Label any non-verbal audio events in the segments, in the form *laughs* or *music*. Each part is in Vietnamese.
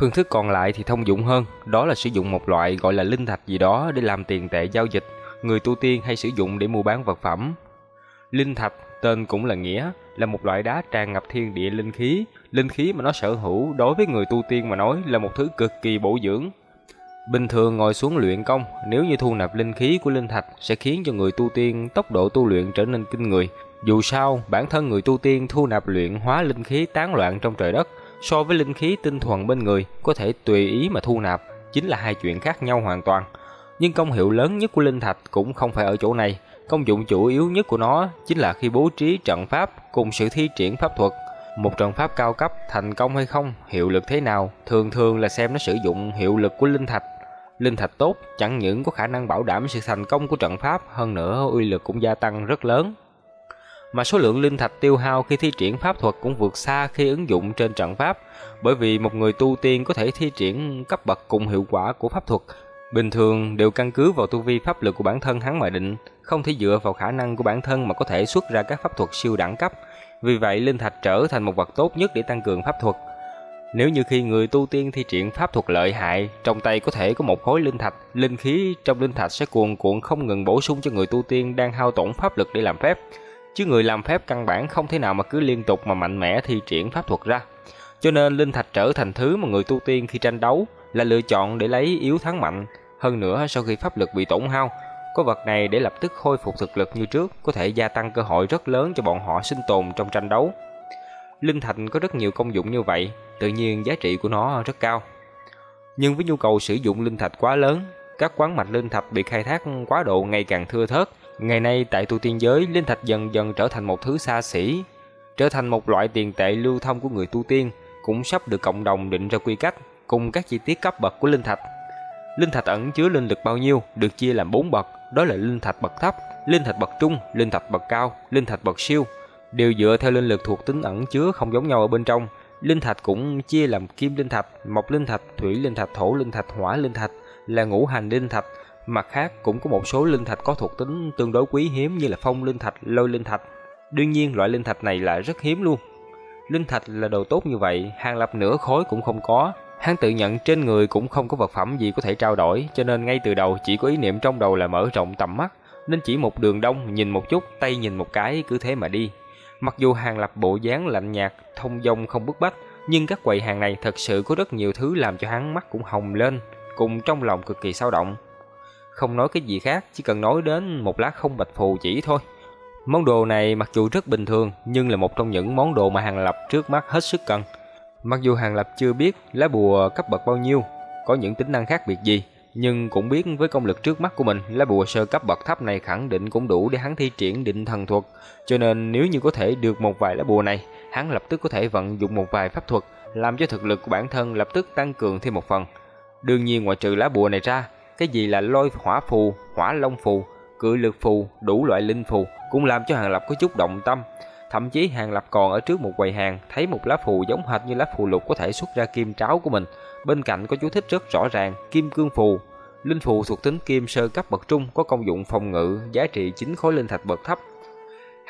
Phương thức còn lại thì thông dụng hơn, đó là sử dụng một loại gọi là linh thạch gì đó để làm tiền tệ giao dịch, người tu tiên hay sử dụng để mua bán vật phẩm. Linh thạch, tên cũng là nghĩa, là một loại đá tràn ngập thiên địa linh khí, linh khí mà nó sở hữu đối với người tu tiên mà nói là một thứ cực kỳ bổ dưỡng. Bình thường ngồi xuống luyện công, nếu như thu nạp linh khí của linh thạch sẽ khiến cho người tu tiên tốc độ tu luyện trở nên kinh người. Dù sao, bản thân người tu tiên thu nạp luyện hóa linh khí tán loạn trong trời đất so với linh khí tinh thuần bên người có thể tùy ý mà thu nạp chính là hai chuyện khác nhau hoàn toàn. Nhưng công hiệu lớn nhất của linh thạch cũng không phải ở chỗ này, công dụng chủ yếu nhất của nó chính là khi bố trí trận pháp cùng sự thi triển pháp thuật. Một trận pháp cao cấp thành công hay không, hiệu lực thế nào, thường thường là xem nó sử dụng hiệu lực của linh thạch. Linh thạch tốt chẳng những có khả năng bảo đảm sự thành công của trận pháp, hơn nữa uy lực cũng gia tăng rất lớn mà số lượng linh thạch tiêu hao khi thi triển pháp thuật cũng vượt xa khi ứng dụng trên trận pháp, bởi vì một người tu tiên có thể thi triển cấp bậc cùng hiệu quả của pháp thuật, bình thường đều căn cứ vào tu vi pháp lực của bản thân hắn mà định, không thể dựa vào khả năng của bản thân mà có thể xuất ra các pháp thuật siêu đẳng cấp. Vì vậy, linh thạch trở thành một vật tốt nhất để tăng cường pháp thuật. Nếu như khi người tu tiên thi triển pháp thuật lợi hại, trong tay có thể có một khối linh thạch, linh khí trong linh thạch sẽ cuồn cuộn không ngừng bổ sung cho người tu tiên đang hao tổn pháp lực để làm phép chứ người làm phép căn bản không thể nào mà cứ liên tục mà mạnh mẽ thi triển pháp thuật ra. Cho nên linh thạch trở thành thứ mà người tu tiên khi tranh đấu là lựa chọn để lấy yếu thắng mạnh. Hơn nữa sau khi pháp lực bị tổn hao, có vật này để lập tức khôi phục thực lực như trước có thể gia tăng cơ hội rất lớn cho bọn họ sinh tồn trong tranh đấu. Linh thạch có rất nhiều công dụng như vậy, tự nhiên giá trị của nó rất cao. Nhưng với nhu cầu sử dụng linh thạch quá lớn, các quán mạch linh thạch bị khai thác quá độ ngày càng thưa thớt, Ngày nay tại tu tiên giới, linh thạch dần dần trở thành một thứ xa xỉ, trở thành một loại tiền tệ lưu thông của người tu tiên, cũng sắp được cộng đồng định ra quy cách cùng các chi tiết cấp bậc của linh thạch. Linh thạch ẩn chứa linh lực bao nhiêu được chia làm 4 bậc, đó là linh thạch bậc thấp, linh thạch bậc trung, linh thạch bậc cao, linh thạch bậc siêu, đều dựa theo linh lực thuộc tính ẩn chứa không giống nhau ở bên trong. Linh thạch cũng chia làm kim linh thạch, mộc linh thạch, thủy linh thạch, thổ linh thạch, hỏa linh thạch, là ngũ hành linh thạch, Mặt khác cũng có một số linh thạch có thuộc tính tương đối quý hiếm như là phong linh thạch, lôi linh thạch. Đương nhiên loại linh thạch này là rất hiếm luôn. Linh thạch là đồ tốt như vậy, hàng lập nửa khối cũng không có. Hắn tự nhận trên người cũng không có vật phẩm gì có thể trao đổi, cho nên ngay từ đầu chỉ có ý niệm trong đầu là mở rộng tầm mắt, nên chỉ một đường đông nhìn một chút, tay nhìn một cái cứ thế mà đi. Mặc dù hàng lập bộ dáng lạnh nhạt, thông dong không bức bách, nhưng các quầy hàng này thật sự có rất nhiều thứ làm cho hắn mắt cũng hồng lên, cùng trong lòng cực kỳ sao động. Không nói cái gì khác, chỉ cần nói đến một lá không bạch phù chỉ thôi. Món đồ này mặc dù rất bình thường, nhưng là một trong những món đồ mà Hàng Lập trước mắt hết sức cần. Mặc dù Hàng Lập chưa biết lá bùa cấp bậc bao nhiêu, có những tính năng khác biệt gì, nhưng cũng biết với công lực trước mắt của mình, lá bùa sơ cấp bậc thấp này khẳng định cũng đủ để hắn thi triển định thần thuật. Cho nên nếu như có thể được một vài lá bùa này, hắn lập tức có thể vận dụng một vài pháp thuật, làm cho thực lực của bản thân lập tức tăng cường thêm một phần. Đương nhiên ngoại trừ lá bùa này ra, cái gì là lôi hỏa phù, hỏa long phù, cự lực phù, đủ loại linh phù cũng làm cho Hàng Lập có chút động tâm. Thậm chí Hàng Lập còn ở trước một quầy hàng thấy một lá phù giống hệt như lá phù lục có thể xuất ra kim tráo của mình. Bên cạnh có chú thích rất rõ ràng, kim cương phù. Linh phù thuộc tính kim sơ cấp bậc trung có công dụng phòng ngự, giá trị 9 khối linh thạch bậc thấp,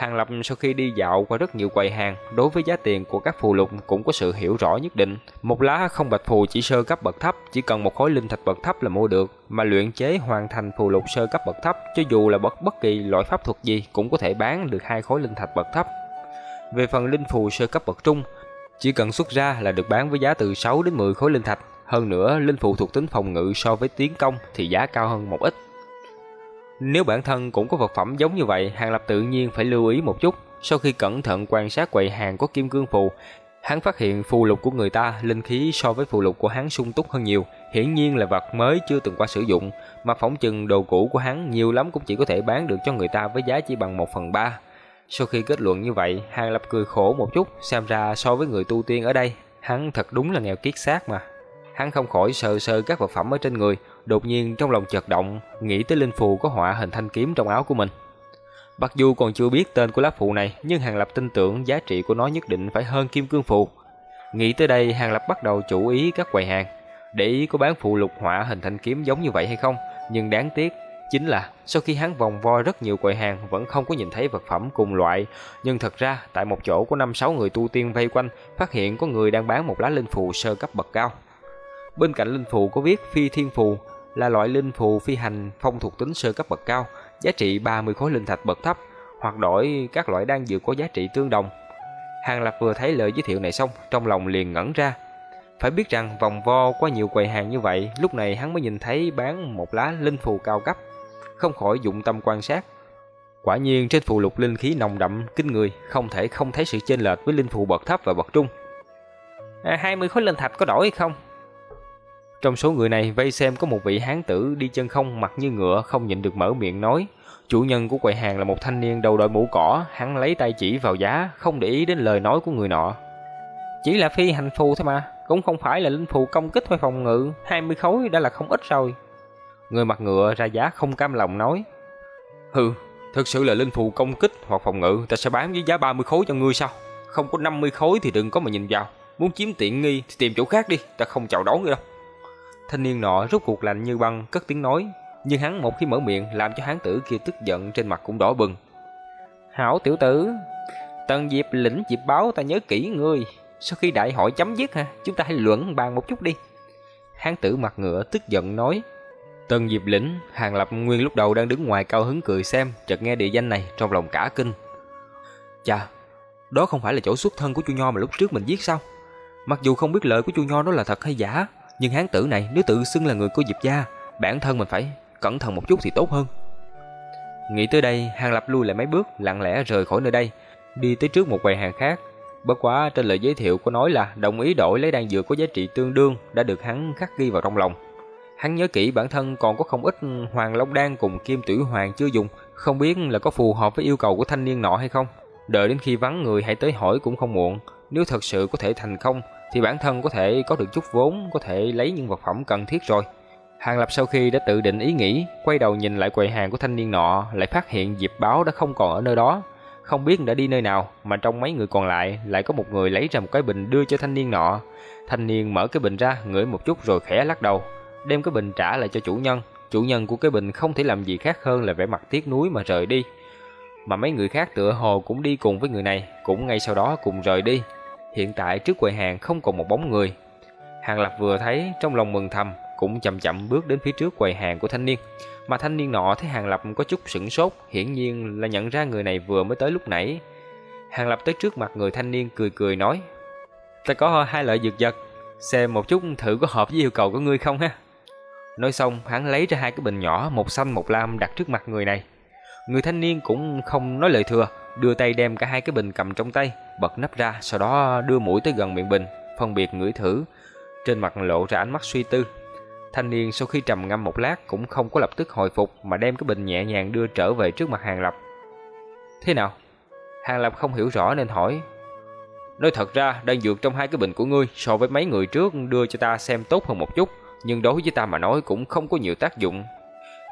Hàng Lập sau khi đi dạo qua rất nhiều quầy hàng, đối với giá tiền của các phù lục cũng có sự hiểu rõ nhất định. Một lá không bạch phù chỉ sơ cấp bậc thấp, chỉ cần một khối linh thạch bậc thấp là mua được, mà luyện chế hoàn thành phù lục sơ cấp bậc thấp, cho dù là bất bất kỳ loại pháp thuật gì cũng có thể bán được hai khối linh thạch bậc thấp. Về phần linh phù sơ cấp bậc trung, chỉ cần xuất ra là được bán với giá từ 6 đến 10 khối linh thạch. Hơn nữa, linh phù thuộc tính phòng ngự so với tiến công thì giá cao hơn một ít. Nếu bản thân cũng có vật phẩm giống như vậy, Hàng Lập tự nhiên phải lưu ý một chút. Sau khi cẩn thận quan sát quầy hàng có kim cương phù, hắn phát hiện phù lục của người ta linh khí so với phù lục của hắn sung túc hơn nhiều, hiển nhiên là vật mới chưa từng qua sử dụng, mà phỏng chừng đồ cũ của hắn nhiều lắm cũng chỉ có thể bán được cho người ta với giá chỉ bằng 1 phần 3. Sau khi kết luận như vậy, Hàng Lập cười khổ một chút, xem ra so với người tu tiên ở đây, hắn thật đúng là nghèo kiết xác mà. Hắn không khỏi sờ sờ các vật phẩm ở trên người, đột nhiên trong lòng chợt động, nghĩ tới linh phù có họa hình thanh kiếm trong áo của mình. Mặc dù còn chưa biết tên của lá phù này, nhưng Hàng Lập tin tưởng giá trị của nó nhất định phải hơn kim cương phù. Nghĩ tới đây, Hàng Lập bắt đầu chú ý các quầy hàng, để ý có bán phù lục họa hình thanh kiếm giống như vậy hay không. Nhưng đáng tiếc, chính là sau khi hắn vòng vo rất nhiều quầy hàng vẫn không có nhìn thấy vật phẩm cùng loại, nhưng thật ra tại một chỗ có 5 6 người tu tiên vây quanh, phát hiện có người đang bán một lá linh phù sơ cấp bậc cao. Bên cạnh linh phù có viết phi thiên phù, là loại linh phù phi hành phong thuộc tính sơ cấp bậc cao, giá trị 30 khối linh thạch bậc thấp, hoặc đổi các loại đan dược có giá trị tương đồng. Hàng Lập vừa thấy lời giới thiệu này xong, trong lòng liền ngẩn ra. Phải biết rằng vòng vo qua nhiều quầy hàng như vậy, lúc này hắn mới nhìn thấy bán một lá linh phù cao cấp, không khỏi dụng tâm quan sát. Quả nhiên trên phù lục linh khí nồng đậm kinh người, không thể không thấy sự chênh lệch với linh phù bậc thấp và bậc trung. Ờ, à, 20 khối linh thạch có đổi hay không? Trong số người này vây xem có một vị hán tử đi chân không mặt như ngựa không nhịn được mở miệng nói. Chủ nhân của quầy hàng là một thanh niên đầu đội mũ cỏ, hắn lấy tay chỉ vào giá, không để ý đến lời nói của người nọ. Chỉ là phi hành phù thôi mà, cũng không phải là linh phù công kích hay phòng ngự, 20 khối đã là không ít rồi. Người mặt ngựa ra giá không cam lòng nói. Hừ, thực sự là linh phù công kích hoặc phòng ngự, ta sẽ bán với giá 30 khối cho ngươi sao? Không có 50 khối thì đừng có mà nhìn vào, muốn chiếm tiện nghi thì tìm chỗ khác đi, ta không chào đón ngươi đâu. Thanh niên nọ rút cuộc lạnh như băng, cất tiếng nói, nhưng hắn một khi mở miệng làm cho hán tử kia tức giận trên mặt cũng đỏ bừng. Hảo tiểu tử, tần diệp lĩnh diệp báo ta nhớ kỹ ngươi, sau khi đại hội chấm dứt ha, chúng ta hãy luận bàn một chút đi. Hán tử mặt ngựa tức giận nói. Tần Diệp Lĩnh, Hàng Lập Nguyên lúc đầu đang đứng ngoài cao hứng cười xem, chợt nghe địa danh này trong lòng cả kinh. Chà, đó không phải là chỗ xuất thân của chu Nho mà lúc trước mình viết sao? Mặc dù không biết lời của chu Nho đó là thật hay giả, nhưng hán tử này nếu tự xưng là người của Diệp gia, bản thân mình phải cẩn thận một chút thì tốt hơn. Nghĩ tới đây, Hàng Lập lui lại mấy bước, lặng lẽ rời khỏi nơi đây, đi tới trước một quầy hàng khác. Bất quá trên lời giới thiệu có nói là đồng ý đổi lấy đan dược có giá trị tương đương đã được hắn khắc ghi vào trong lòng. Hắn nhớ kỹ bản thân còn có không ít hoàng long đan cùng kim tử hoàng chưa dùng, không biết là có phù hợp với yêu cầu của thanh niên nọ hay không. Đợi đến khi vắng người hãy tới hỏi cũng không muộn, nếu thật sự có thể thành công thì bản thân có thể có được chút vốn, có thể lấy những vật phẩm cần thiết rồi. Hàng Lập sau khi đã tự định ý nghĩ, quay đầu nhìn lại quầy hàng của thanh niên nọ, lại phát hiện Diệp Báo đã không còn ở nơi đó. Không biết đã đi nơi nào, mà trong mấy người còn lại lại có một người lấy ra một cái bình đưa cho thanh niên nọ. Thanh niên mở cái bình ra, ngửi một chút rồi khẽ lắc đầu, đem cái bình trả lại cho chủ nhân. Chủ nhân của cái bình không thể làm gì khác hơn là vẻ mặt tiếc nuối mà rời đi. Mà mấy người khác tựa hồ cũng đi cùng với người này, cũng ngay sau đó cùng rời đi. Hiện tại trước quầy hàng không còn một bóng người. Hàng Lập vừa thấy trong lòng mừng thầm, cũng chậm chậm bước đến phía trước quầy hàng của thanh niên. Mà thanh niên nọ thấy Hàng Lập có chút sửng sốt, hiển nhiên là nhận ra người này vừa mới tới lúc nãy. Hàng Lập tới trước mặt người thanh niên cười cười nói: "Ta có hai loại dược vật, xem một chút thử có hợp với yêu cầu của ngươi không ha." Nói xong, hắn lấy ra hai cái bình nhỏ, một xanh một lam đặt trước mặt người này. Người thanh niên cũng không nói lời thừa, đưa tay đem cả hai cái bình cầm trong tay, bật nắp ra, sau đó đưa mũi tới gần miệng bình, phân biệt ngửi thử. Trên mặt lộ ra ánh mắt suy tư. Thanh niên sau khi trầm ngâm một lát cũng không có lập tức hồi phục mà đem cái bình nhẹ nhàng đưa trở về trước mặt Hàng Lập. Thế nào? Hàng Lập không hiểu rõ nên hỏi. Nói thật ra, đan dược trong hai cái bình của ngươi so với mấy người trước đưa cho ta xem tốt hơn một chút, nhưng đối với ta mà nói cũng không có nhiều tác dụng.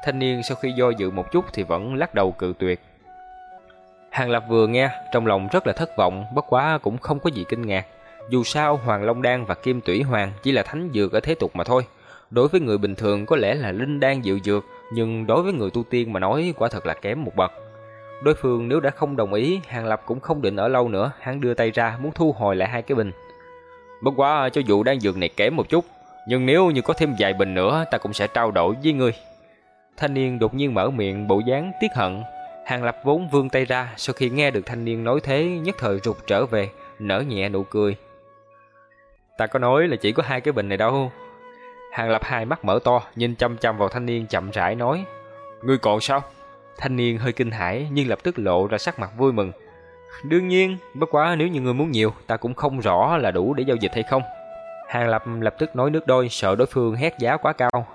Thanh niên sau khi do dự một chút thì vẫn lắc đầu cự tuyệt. Hàng Lập vừa nghe, trong lòng rất là thất vọng, bất quá cũng không có gì kinh ngạc. Dù sao Hoàng Long Đan và Kim Tủy Hoàng chỉ là thánh dược ở thế tục mà thôi. Đối với người bình thường có lẽ là linh đan dịu dược, nhưng đối với người tu tiên mà nói quả thật là kém một bậc. Đối phương nếu đã không đồng ý, Hàng Lập cũng không định ở lâu nữa, hắn đưa tay ra muốn thu hồi lại hai cái bình. Bất quá cho dù đan dược này kém một chút, nhưng nếu như có thêm vài bình nữa ta cũng sẽ trao đổi với ngươi. Thanh niên đột nhiên mở miệng bộ dáng tiếc hận. Hàng Lập vốn vươn tay ra, sau khi nghe được thanh niên nói thế, nhất thời rụt trở về, nở nhẹ nụ cười. Ta có nói là chỉ có hai cái bình này đâu. Hàng Lập hai mắt mở to, nhìn chăm chăm vào thanh niên chậm rãi nói. Ngươi còn sao? Thanh niên hơi kinh hãi nhưng lập tức lộ ra sắc mặt vui mừng. Đương nhiên, bất quá nếu như ngươi muốn nhiều, ta cũng không rõ là đủ để giao dịch hay không. Hàng Lập lập tức nói nước đôi, sợ đối phương hét giá quá cao.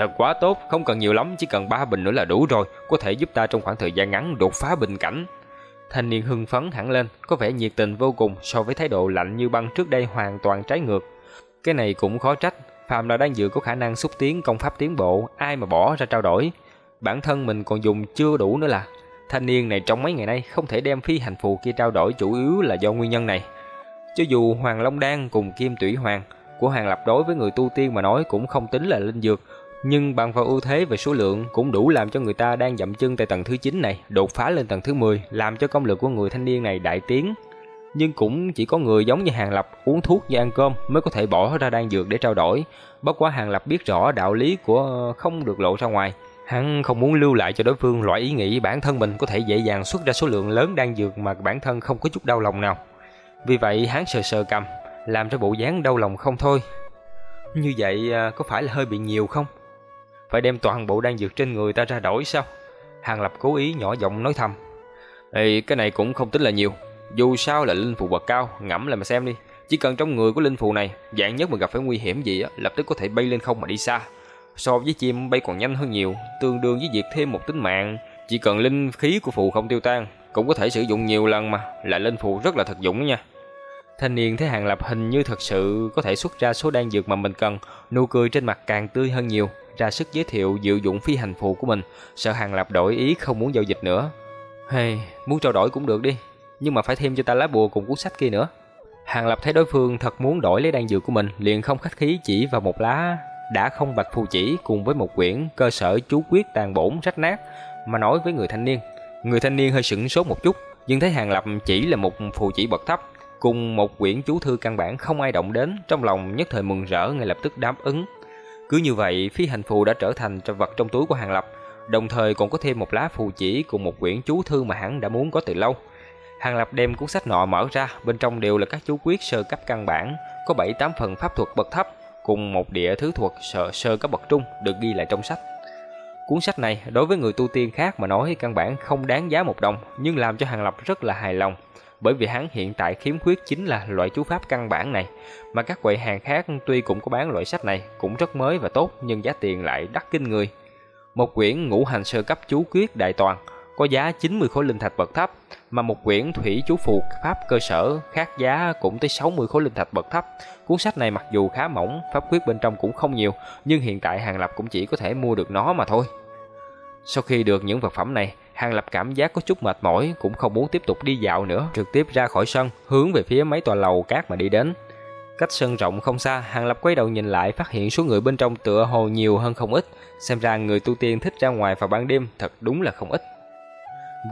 Thật quá tốt, không cần nhiều lắm, chỉ cần ba bình nữa là đủ rồi, có thể giúp ta trong khoảng thời gian ngắn đột phá bình cảnh. Thanh niên hưng phấn hẳn lên, có vẻ nhiệt tình vô cùng so với thái độ lạnh như băng trước đây hoàn toàn trái ngược. Cái này cũng khó trách, phàm là đang dự có khả năng xúc tiến công pháp tiến bộ, ai mà bỏ ra trao đổi. Bản thân mình còn dùng chưa đủ nữa là. Thanh niên này trong mấy ngày nay không thể đem phi hành phù kia trao đổi chủ yếu là do nguyên nhân này. Cho dù Hoàng Long Đan cùng Kim Tủy Hoàng của Hàng Lập đối với người tu tiên mà nói cũng không tính là linh dược, nhưng bằng vào ưu thế về số lượng cũng đủ làm cho người ta đang dậm chân tại tầng thứ 9 này đột phá lên tầng thứ 10, làm cho công lực của người thanh niên này đại tiến. nhưng cũng chỉ có người giống như Hàng Lập uống thuốc như ăn cơm mới có thể bỏ ra đan dược để trao đổi. Bất quá Hàng Lập biết rõ đạo lý của không được lộ ra ngoài. Hắn không muốn lưu lại cho đối phương loại ý nghĩ bản thân mình có thể dễ dàng xuất ra số lượng lớn đan dược mà bản thân không có chút đau lòng nào. Vì vậy hắn sờ sờ cầm, làm cho bộ dáng đau lòng không thôi. Như vậy à, có phải là hơi bị nhiều không? Phải đem toàn bộ đan dược trên người ta ra đổi sao? Hàng Lập cố ý nhỏ giọng nói thầm. Ê, cái này cũng không tính là nhiều. Dù sao là linh phù bậc cao, ngẫm lại mà xem đi. Chỉ cần trong người của linh phù này, dạng nhất mà gặp phải nguy hiểm gì á, lập tức có thể bay lên không mà đi xa. So với chim bay còn nhanh hơn nhiều, tương đương với việc thêm một tính mạng. Chỉ cần linh khí của phù không tiêu tan, cũng có thể sử dụng nhiều lần mà, lại linh phù rất là thực dụng nha. Thanh niên thấy Hàng Lập hình như thật sự có thể xuất ra số đan dược mà mình cần, nụ cười trên mặt càng tươi hơn nhiều, ra sức giới thiệu dự dụng phi hành phù của mình, sợ Hàng Lập đổi ý không muốn giao dịch nữa. Hey, muốn trao đổi cũng được đi, nhưng mà phải thêm cho ta lá bùa cùng cuốn sách kia nữa. Hàng Lập thấy đối phương thật muốn đổi lấy đan dược của mình, liền không khách khí chỉ vào một lá đã không bạch phù chỉ cùng với một quyển cơ sở chú quyết tàn bổn rách nát mà nói với người thanh niên. Người thanh niên hơi sững sốt một chút, nhưng thấy Hàng Lập chỉ là một phù chỉ bậc thấp, cùng một quyển chú thư căn bản không ai động đến, trong lòng nhất thời mừng rỡ ngay lập tức đáp ứng. Cứ như vậy, phi hành phù đã trở thành trong vật trong túi của Hàng Lập, đồng thời còn có thêm một lá phù chỉ cùng một quyển chú thư mà hắn đã muốn có từ lâu. Hàng Lập đem cuốn sách nọ mở ra, bên trong đều là các chú quyết sơ cấp căn bản, có 7-8 phần pháp thuật bậc thấp, cùng một địa thứ thuật sơ, sơ cấp bậc trung được ghi lại trong sách. Cuốn sách này đối với người tu tiên khác mà nói căn bản không đáng giá một đồng, nhưng làm cho Hàng Lập rất là hài lòng, bởi vì hắn hiện tại khiếm khuyết chính là loại chú pháp căn bản này, mà các quầy hàng khác tuy cũng có bán loại sách này, cũng rất mới và tốt nhưng giá tiền lại đắt kinh người. Một quyển ngũ hành sơ cấp chú quyết đại toàn có giá 90 khối linh thạch bậc thấp, mà một quyển thủy chú phù pháp cơ sở khác giá cũng tới 60 khối linh thạch bậc thấp. Cuốn sách này mặc dù khá mỏng, pháp quyết bên trong cũng không nhiều, nhưng hiện tại Hàng Lập cũng chỉ có thể mua được nó mà thôi. Sau khi được những vật phẩm này, Hàng Lập cảm giác có chút mệt mỏi, cũng không muốn tiếp tục đi dạo nữa, trực tiếp ra khỏi sân, hướng về phía mấy tòa lầu cát mà đi đến. Cách sân rộng không xa, Hàng Lập quay đầu nhìn lại phát hiện số người bên trong tựa hồ nhiều hơn không ít, xem ra người tu tiên thích ra ngoài vào ban đêm thật đúng là không ít.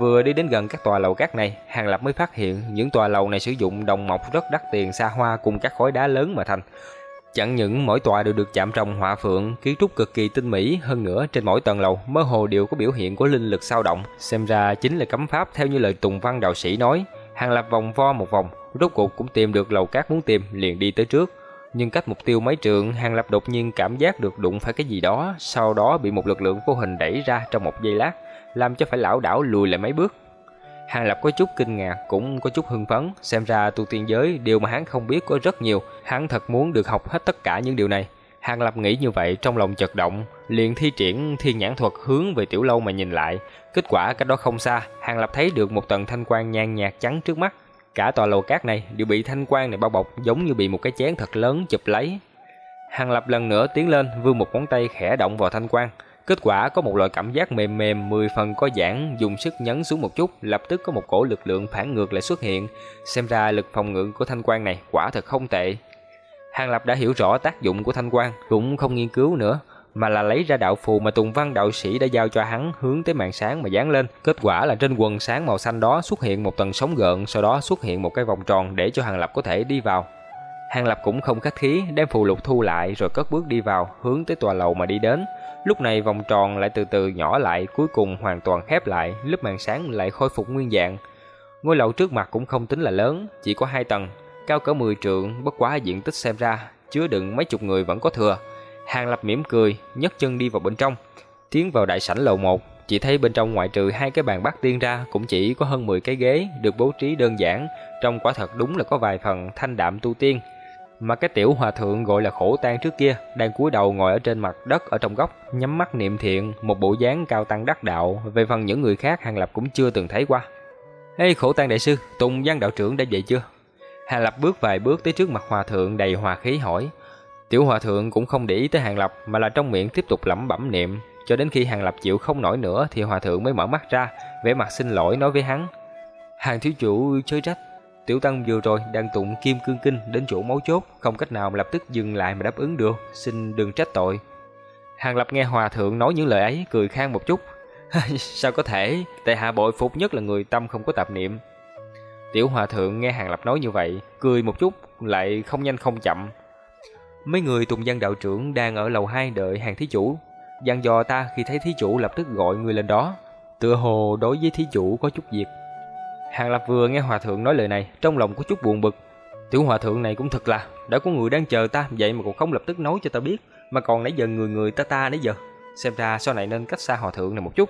Vừa đi đến gần các tòa lầu cát này, Hàng Lập mới phát hiện những tòa lầu này sử dụng đồng mộc rất đắt tiền xa hoa cùng các khối đá lớn mà thành. Chẳng những mỗi tòa đều được chạm trồng họa phượng, kiến trúc cực kỳ tinh mỹ, hơn nữa trên mỗi tầng lầu mơ hồ đều có biểu hiện của linh lực sao động, xem ra chính là cấm pháp theo như lời Tùng Văn đạo sĩ nói. Hàng Lập vòng vo một vòng, rốt cuộc cũng tìm được lầu cát muốn tìm, liền đi tới trước. Nhưng cách mục tiêu mấy trượng, Hàng Lập đột nhiên cảm giác được đụng phải cái gì đó, sau đó bị một lực lượng vô hình đẩy ra trong một giây lát làm cho phải lão đảo lùi lại mấy bước. Hàng Lập có chút kinh ngạc, cũng có chút hưng phấn, xem ra tu tiên giới điều mà hắn không biết có rất nhiều, hắn thật muốn được học hết tất cả những điều này. Hàng Lập nghĩ như vậy trong lòng chật động, liền thi triển thiên nhãn thuật hướng về tiểu lâu mà nhìn lại. Kết quả cách đó không xa, Hàng Lập thấy được một tầng thanh quang nhàn nhạt trắng trước mắt. Cả tòa lầu cát này đều bị thanh quang này bao bọc giống như bị một cái chén thật lớn chụp lấy. Hàng Lập lần nữa tiến lên, vươn một ngón tay khẽ động vào thanh quang. Kết quả có một loại cảm giác mềm mềm mười phần có giãn, dùng sức nhấn xuống một chút, lập tức có một cổ lực lượng phản ngược lại xuất hiện, xem ra lực phòng ngự của thanh quan này quả thật không tệ. Hàng Lập đã hiểu rõ tác dụng của thanh quan, cũng không nghiên cứu nữa, mà là lấy ra đạo phù mà Tùng Văn đạo sĩ đã giao cho hắn hướng tới màn sáng mà dán lên. Kết quả là trên quần sáng màu xanh đó xuất hiện một tầng sóng gợn, sau đó xuất hiện một cái vòng tròn để cho Hàng Lập có thể đi vào. Hàng Lập cũng không khách khí, đem phù lục thu lại rồi cất bước đi vào, hướng tới tòa lầu mà đi đến. Lúc này vòng tròn lại từ từ nhỏ lại, cuối cùng hoàn toàn khép lại, lớp màn sáng lại khôi phục nguyên dạng. Ngôi lầu trước mặt cũng không tính là lớn, chỉ có hai tầng, cao cỡ 10 trượng, bất quá diện tích xem ra, chứa đựng mấy chục người vẫn có thừa. Hàng Lập mỉm cười, nhấc chân đi vào bên trong, tiến vào đại sảnh lầu 1, chỉ thấy bên trong ngoại trừ hai cái bàn bắt tiên ra cũng chỉ có hơn 10 cái ghế được bố trí đơn giản, trong quả thật đúng là có vài phần thanh đạm tu tiên. Mà cái tiểu hòa thượng gọi là khổ tan trước kia đang cúi đầu ngồi ở trên mặt đất ở trong góc, nhắm mắt niệm thiện, một bộ dáng cao tăng đắc đạo, về phần những người khác Hàng Lập cũng chưa từng thấy qua. Ê khổ tan đại sư, Tùng Văn đạo trưởng đã dậy chưa? Hàng Lập bước vài bước tới trước mặt hòa thượng đầy hòa khí hỏi. Tiểu hòa thượng cũng không để ý tới Hàng Lập mà là trong miệng tiếp tục lẩm bẩm niệm, cho đến khi Hàng Lập chịu không nổi nữa thì hòa thượng mới mở mắt ra, vẻ mặt xin lỗi nói với hắn. Hàng thiếu chủ chơi trách, Tiểu Tăng vừa rồi đang tụng Kim Cương Kinh đến chỗ máu chốt, không cách nào lập tức dừng lại mà đáp ứng được, xin đừng trách tội. Hàng Lập nghe Hòa Thượng nói những lời ấy, cười khang một chút. *laughs* Sao có thể, tại hạ bội phục nhất là người tâm không có tạp niệm. Tiểu hòa thượng nghe Hàng Lập nói như vậy, cười một chút, lại không nhanh không chậm. Mấy người tùng dân đạo trưởng đang ở lầu 2 đợi hàng thí chủ. Dặn dò ta khi thấy thí chủ lập tức gọi người lên đó. Tựa hồ đối với thí chủ có chút việc. Hàng Lập vừa nghe hòa thượng nói lời này, trong lòng có chút buồn bực. Tiểu hòa thượng này cũng thật là, đã có người đang chờ ta, vậy mà còn không lập tức nói cho ta biết, mà còn nãy giờ người người ta ta nãy giờ. Xem ra sau này nên cách xa hòa thượng này một chút.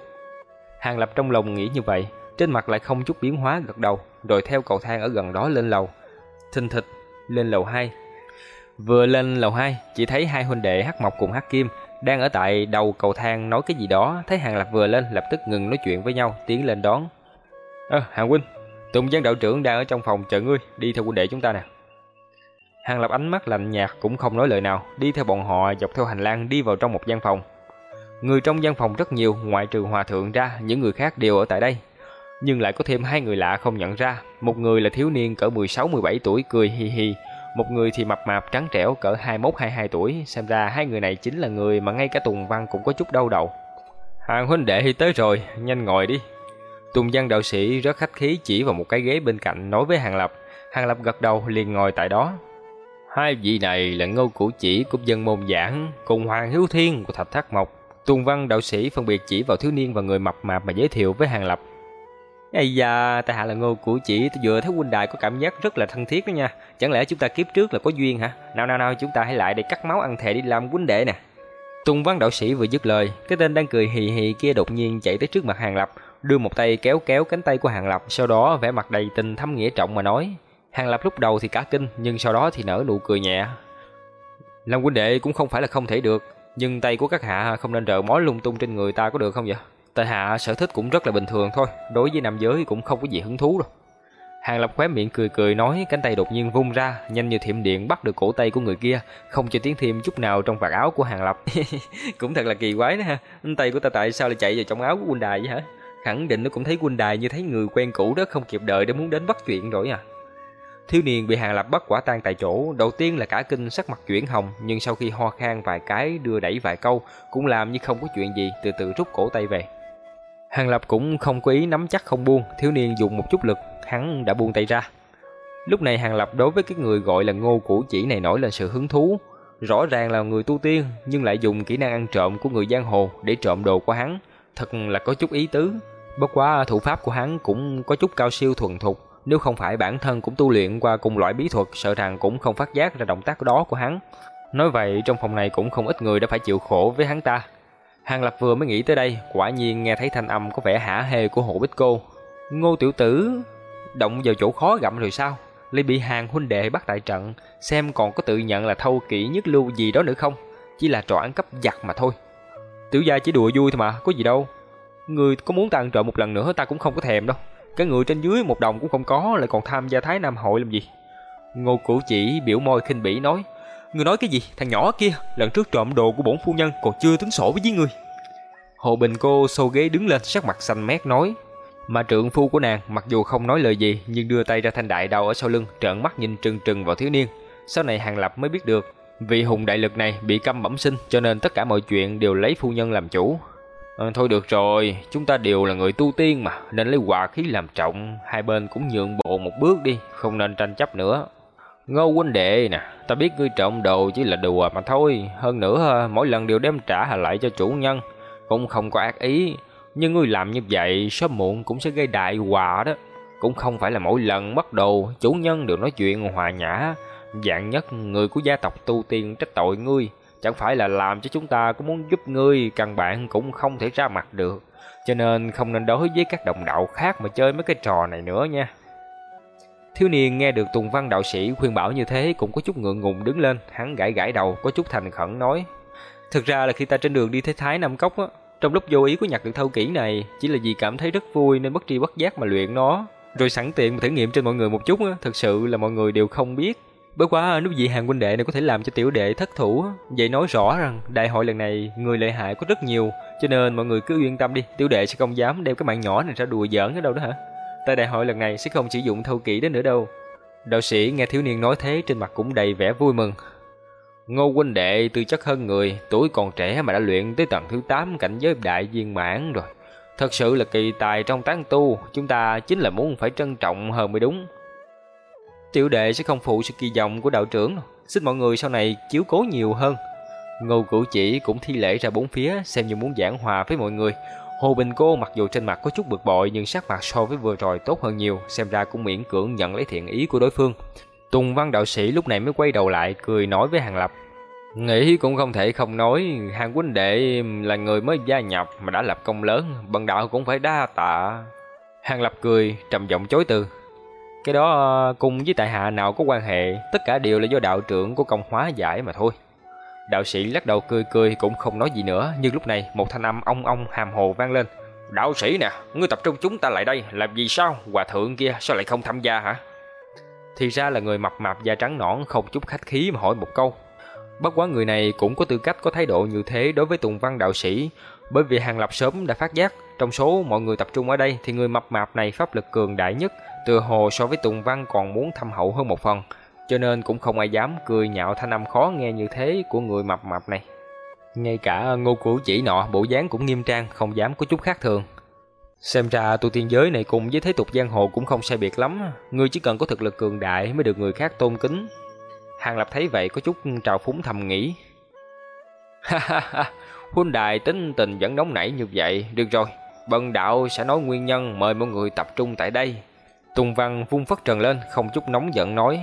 Hàng Lập trong lòng nghĩ như vậy, trên mặt lại không chút biến hóa gật đầu, rồi theo cầu thang ở gần đó lên lầu. Thình thịch, lên lầu 2. Vừa lên lầu 2, chỉ thấy hai huynh đệ Hắc Mộc cùng Hắc Kim đang ở tại đầu cầu thang nói cái gì đó, thấy Hàng Lập vừa lên lập tức ngừng nói chuyện với nhau, tiến lên đón. Ờ, "Ơ, Hàng huynh, Tùng Giang đạo trưởng đang ở trong phòng chờ ngươi, đi theo huynh đệ chúng ta nè." Hàng Lập ánh mắt lạnh nhạt cũng không nói lời nào, đi theo bọn họ dọc theo hành lang đi vào trong một gian phòng. Người trong gian phòng rất nhiều, ngoại trừ hòa thượng ra, những người khác đều ở tại đây. Nhưng lại có thêm hai người lạ không nhận ra, một người là thiếu niên cỡ 16-17 tuổi cười hi hi, một người thì mập mạp trắng trẻo cỡ 21-22 tuổi, xem ra hai người này chính là người mà ngay cả Tùng Văn cũng có chút đau đầu. Hàng huynh đệ thì tới rồi, nhanh ngồi đi. Tùng Văn đạo sĩ rất khách khí chỉ vào một cái ghế bên cạnh nói với Hàng Lập. Hàng Lập gật đầu liền ngồi tại đó. Hai vị này là ngô củ chỉ của dân môn giảng, cùng Hoàng Hiếu Thiên của Thạch Thác Mộc. Tùng Văn đạo sĩ phân biệt chỉ vào thiếu niên và người mập mạp mà giới thiệu với Hàng Lập. Ây da, ta hạ là ngô củ chỉ, tôi vừa thấy huynh đài có cảm giác rất là thân thiết đó nha. Chẳng lẽ chúng ta kiếp trước là có duyên hả? Nào nào nào, chúng ta hãy lại để cắt máu ăn thề đi làm huynh đệ nè. Tùng Văn đạo sĩ vừa dứt lời, cái tên đang cười hì hì kia đột nhiên chạy tới trước mặt Hàng Lập, đưa một tay kéo kéo cánh tay của Hàng Lập, sau đó vẻ mặt đầy tình thâm nghĩa trọng mà nói. Hàng Lập lúc đầu thì cả kinh, nhưng sau đó thì nở nụ cười nhẹ. Lâm huynh đệ cũng không phải là không thể được, nhưng tay của các hạ không nên rợ mó lung tung trên người ta có được không vậy? Tại hạ sở thích cũng rất là bình thường thôi, đối với nam giới cũng không có gì hứng thú đâu. Hàng Lập khóe miệng cười cười nói, cánh tay đột nhiên vung ra, nhanh như thiểm điện bắt được cổ tay của người kia, không cho tiếng thêm chút nào trong vạt áo của Hàng Lập. *laughs* cũng thật là kỳ quái đó ha, tay của ta tại sao lại chạy vào trong áo của huynh đài vậy hả? Khẳng định nó cũng thấy huynh đài như thấy người quen cũ đó không kịp đợi để muốn đến bắt chuyện rồi à. Thiếu niên bị Hàng Lập bắt quả tang tại chỗ, đầu tiên là cả kinh sắc mặt chuyển hồng, nhưng sau khi ho khan vài cái đưa đẩy vài câu, cũng làm như không có chuyện gì, từ từ rút cổ tay về. Hàng Lập cũng không có ý nắm chắc không buông, thiếu niên dùng một chút lực, hắn đã buông tay ra. Lúc này Hàng Lập đối với cái người gọi là ngô củ chỉ này nổi lên sự hứng thú. Rõ ràng là người tu tiên, nhưng lại dùng kỹ năng ăn trộm của người giang hồ để trộm đồ của hắn, thật là có chút ý tứ. Bất quá thủ pháp của hắn cũng có chút cao siêu thuần thục, nếu không phải bản thân cũng tu luyện qua cùng loại bí thuật, sợ rằng cũng không phát giác ra động tác đó của hắn. Nói vậy, trong phòng này cũng không ít người đã phải chịu khổ với hắn ta. Hàng Lập vừa mới nghĩ tới đây, quả nhiên nghe thấy thanh âm có vẻ hả hê của hộ Bích Cô. Ngô tiểu tử, động vào chỗ khó gặm rồi sao? Lại bị hàng huynh đệ bắt tại trận, xem còn có tự nhận là thâu kỹ nhất lưu gì đó nữa không? Chỉ là trò ăn cắp giặt mà thôi. Tiểu gia chỉ đùa vui thôi mà, có gì đâu. Người có muốn ta ăn trộm một lần nữa ta cũng không có thèm đâu. Cái người trên dưới một đồng cũng không có lại còn tham gia Thái Nam hội làm gì. Ngô Cửu Chỉ biểu môi khinh bỉ nói, Người nói cái gì? Thằng nhỏ kia, lần trước trộm đồ của bổn phu nhân còn chưa tính sổ với người. Hồ Bình cô xô ghế đứng lên sắc mặt xanh mét nói. Mà trượng phu của nàng mặc dù không nói lời gì nhưng đưa tay ra thanh đại đao ở sau lưng trợn mắt nhìn trừng trừng vào thiếu niên. Sau này Hàng Lập mới biết được vị hùng đại lực này bị câm bẩm sinh cho nên tất cả mọi chuyện đều lấy phu nhân làm chủ. À, thôi được rồi, chúng ta đều là người tu tiên mà nên lấy hòa khí làm trọng, hai bên cũng nhượng bộ một bước đi, không nên tranh chấp nữa. Ngô huynh đệ nè, ta biết ngươi trộm đồ chỉ là đùa mà thôi, hơn nữa mỗi lần đều đem trả lại cho chủ nhân, cũng không có ác ý, nhưng ngươi làm như vậy sớm muộn cũng sẽ gây đại họa đó. Cũng không phải là mỗi lần mất đồ, chủ nhân đều nói chuyện hòa nhã, dạng nhất người của gia tộc tu tiên trách tội ngươi, chẳng phải là làm cho chúng ta cũng muốn giúp ngươi, căn bản cũng không thể ra mặt được. Cho nên không nên đối với các đồng đạo khác mà chơi mấy cái trò này nữa nha. Thiếu niên nghe được Tùng Văn đạo sĩ khuyên bảo như thế cũng có chút ngượng ngùng đứng lên, hắn gãi gãi đầu, có chút thành khẩn nói: "Thực ra là khi ta trên đường đi thế Thái Nam Cốc á, trong lúc vô ý có nhặt được thâu kỹ này, chỉ là vì cảm thấy rất vui nên bất tri bất giác mà luyện nó, rồi sẵn tiện mà thử nghiệm trên mọi người một chút á, thực sự là mọi người đều không biết. Bất quá nếu vị hàng huynh đệ này có thể làm cho tiểu đệ thất thủ, vậy nói rõ rằng đại hội lần này người lợi hại có rất nhiều, cho nên mọi người cứ yên tâm đi, tiểu đệ sẽ không dám đem cái mạng nhỏ này ra đùa giỡn ở đâu đó hả?" Tại đại hội lần này sẽ không sử dụng thâu kỹ đến nữa đâu. Đạo sĩ nghe thiếu niên nói thế trên mặt cũng đầy vẻ vui mừng. Ngô huynh đệ tư chất hơn người, tuổi còn trẻ mà đã luyện tới tầng thứ 8 cảnh giới đại viên mãn rồi. Thật sự là kỳ tài trong tán tu, chúng ta chính là muốn phải trân trọng hơn mới đúng. Tiểu đệ sẽ không phụ sự kỳ vọng của đạo trưởng, xin mọi người sau này chiếu cố nhiều hơn. Ngô Cửu Chỉ cũng thi lễ ra bốn phía, xem như muốn giảng hòa với mọi người. Hồ Bình Cô mặc dù trên mặt có chút bực bội nhưng sắc mặt so với vừa rồi tốt hơn nhiều, xem ra cũng miễn cưỡng nhận lấy thiện ý của đối phương. Tùng Văn đạo sĩ lúc này mới quay đầu lại cười nói với Hàng Lập. Nghĩ cũng không thể không nói, Hàng huynh đệ là người mới gia nhập mà đã lập công lớn, bần đạo cũng phải đa tạ. Hàng Lập cười, trầm giọng chối từ. Cái đó ờ, cùng với tại hạ nào có quan hệ, tất cả đều là do đạo trưởng của công hóa giải mà thôi. Đạo sĩ lắc đầu cười cười cũng không nói gì nữa, nhưng lúc này một thanh âm ong ong hàm hồ vang lên. Đạo sĩ nè, ngươi tập trung chúng ta lại đây, làm gì sao? Hòa thượng kia sao lại không tham gia hả? Thì ra là người mập mạp da trắng nõn không chút khách khí mà hỏi một câu. Bất quá người này cũng có tư cách có thái độ như thế đối với Tùng Văn đạo sĩ, bởi vì Hàng Lập sớm đã phát giác, trong số mọi người tập trung ở đây thì người mập mạp này pháp lực cường đại nhất, tựa hồ so với Tùng Văn còn muốn thâm hậu hơn một phần, cho nên cũng không ai dám cười nhạo thanh âm khó nghe như thế của người mập mạp này. Ngay cả ngô cửu chỉ nọ bộ dáng cũng nghiêm trang, không dám có chút khác thường. Xem ra tu tiên giới này cùng với thế tục giang hồ cũng không sai biệt lắm, người chỉ cần có thực lực cường đại mới được người khác tôn kính. Hàng Lập thấy vậy có chút trào phúng thầm nghĩ. Ha ha ha, huynh đài tính tình vẫn nóng nảy như vậy, được rồi, bần đạo sẽ nói nguyên nhân mời mọi người tập trung tại đây. Tùng Văn vung phất trần lên, không chút nóng giận nói.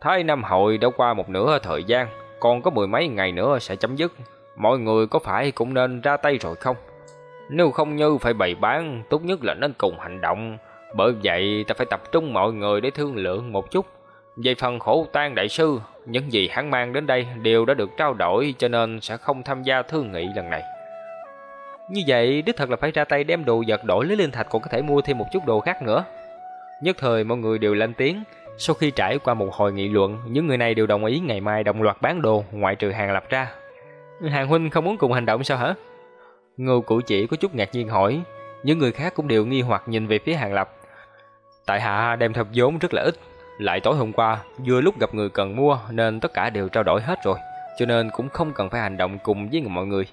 Thái Nam hội đã qua một nửa thời gian, còn có mười mấy ngày nữa sẽ chấm dứt. Mọi người có phải cũng nên ra tay rồi không? Nếu không như phải bày bán, tốt nhất là nên cùng hành động. Bởi vậy ta phải tập trung mọi người để thương lượng một chút. Về phần khổ tan đại sư, những gì hắn mang đến đây đều đã được trao đổi cho nên sẽ không tham gia thương nghị lần này. Như vậy, đích thật là phải ra tay đem đồ vật đổi lấy linh thạch còn có thể mua thêm một chút đồ khác nữa. Nhất thời mọi người đều lên tiếng, sau khi trải qua một hồi nghị luận, những người này đều đồng ý ngày mai đồng loạt bán đồ, ngoại trừ hàng lập ra. Hàng huynh không muốn cùng hành động sao hả? Ngô Cụ Chỉ có chút ngạc nhiên hỏi, những người khác cũng đều nghi hoặc nhìn về phía hàng lập. Tại hạ đem theo vốn rất là ít, lại tối hôm qua vừa lúc gặp người cần mua nên tất cả đều trao đổi hết rồi, cho nên cũng không cần phải hành động cùng với mọi người.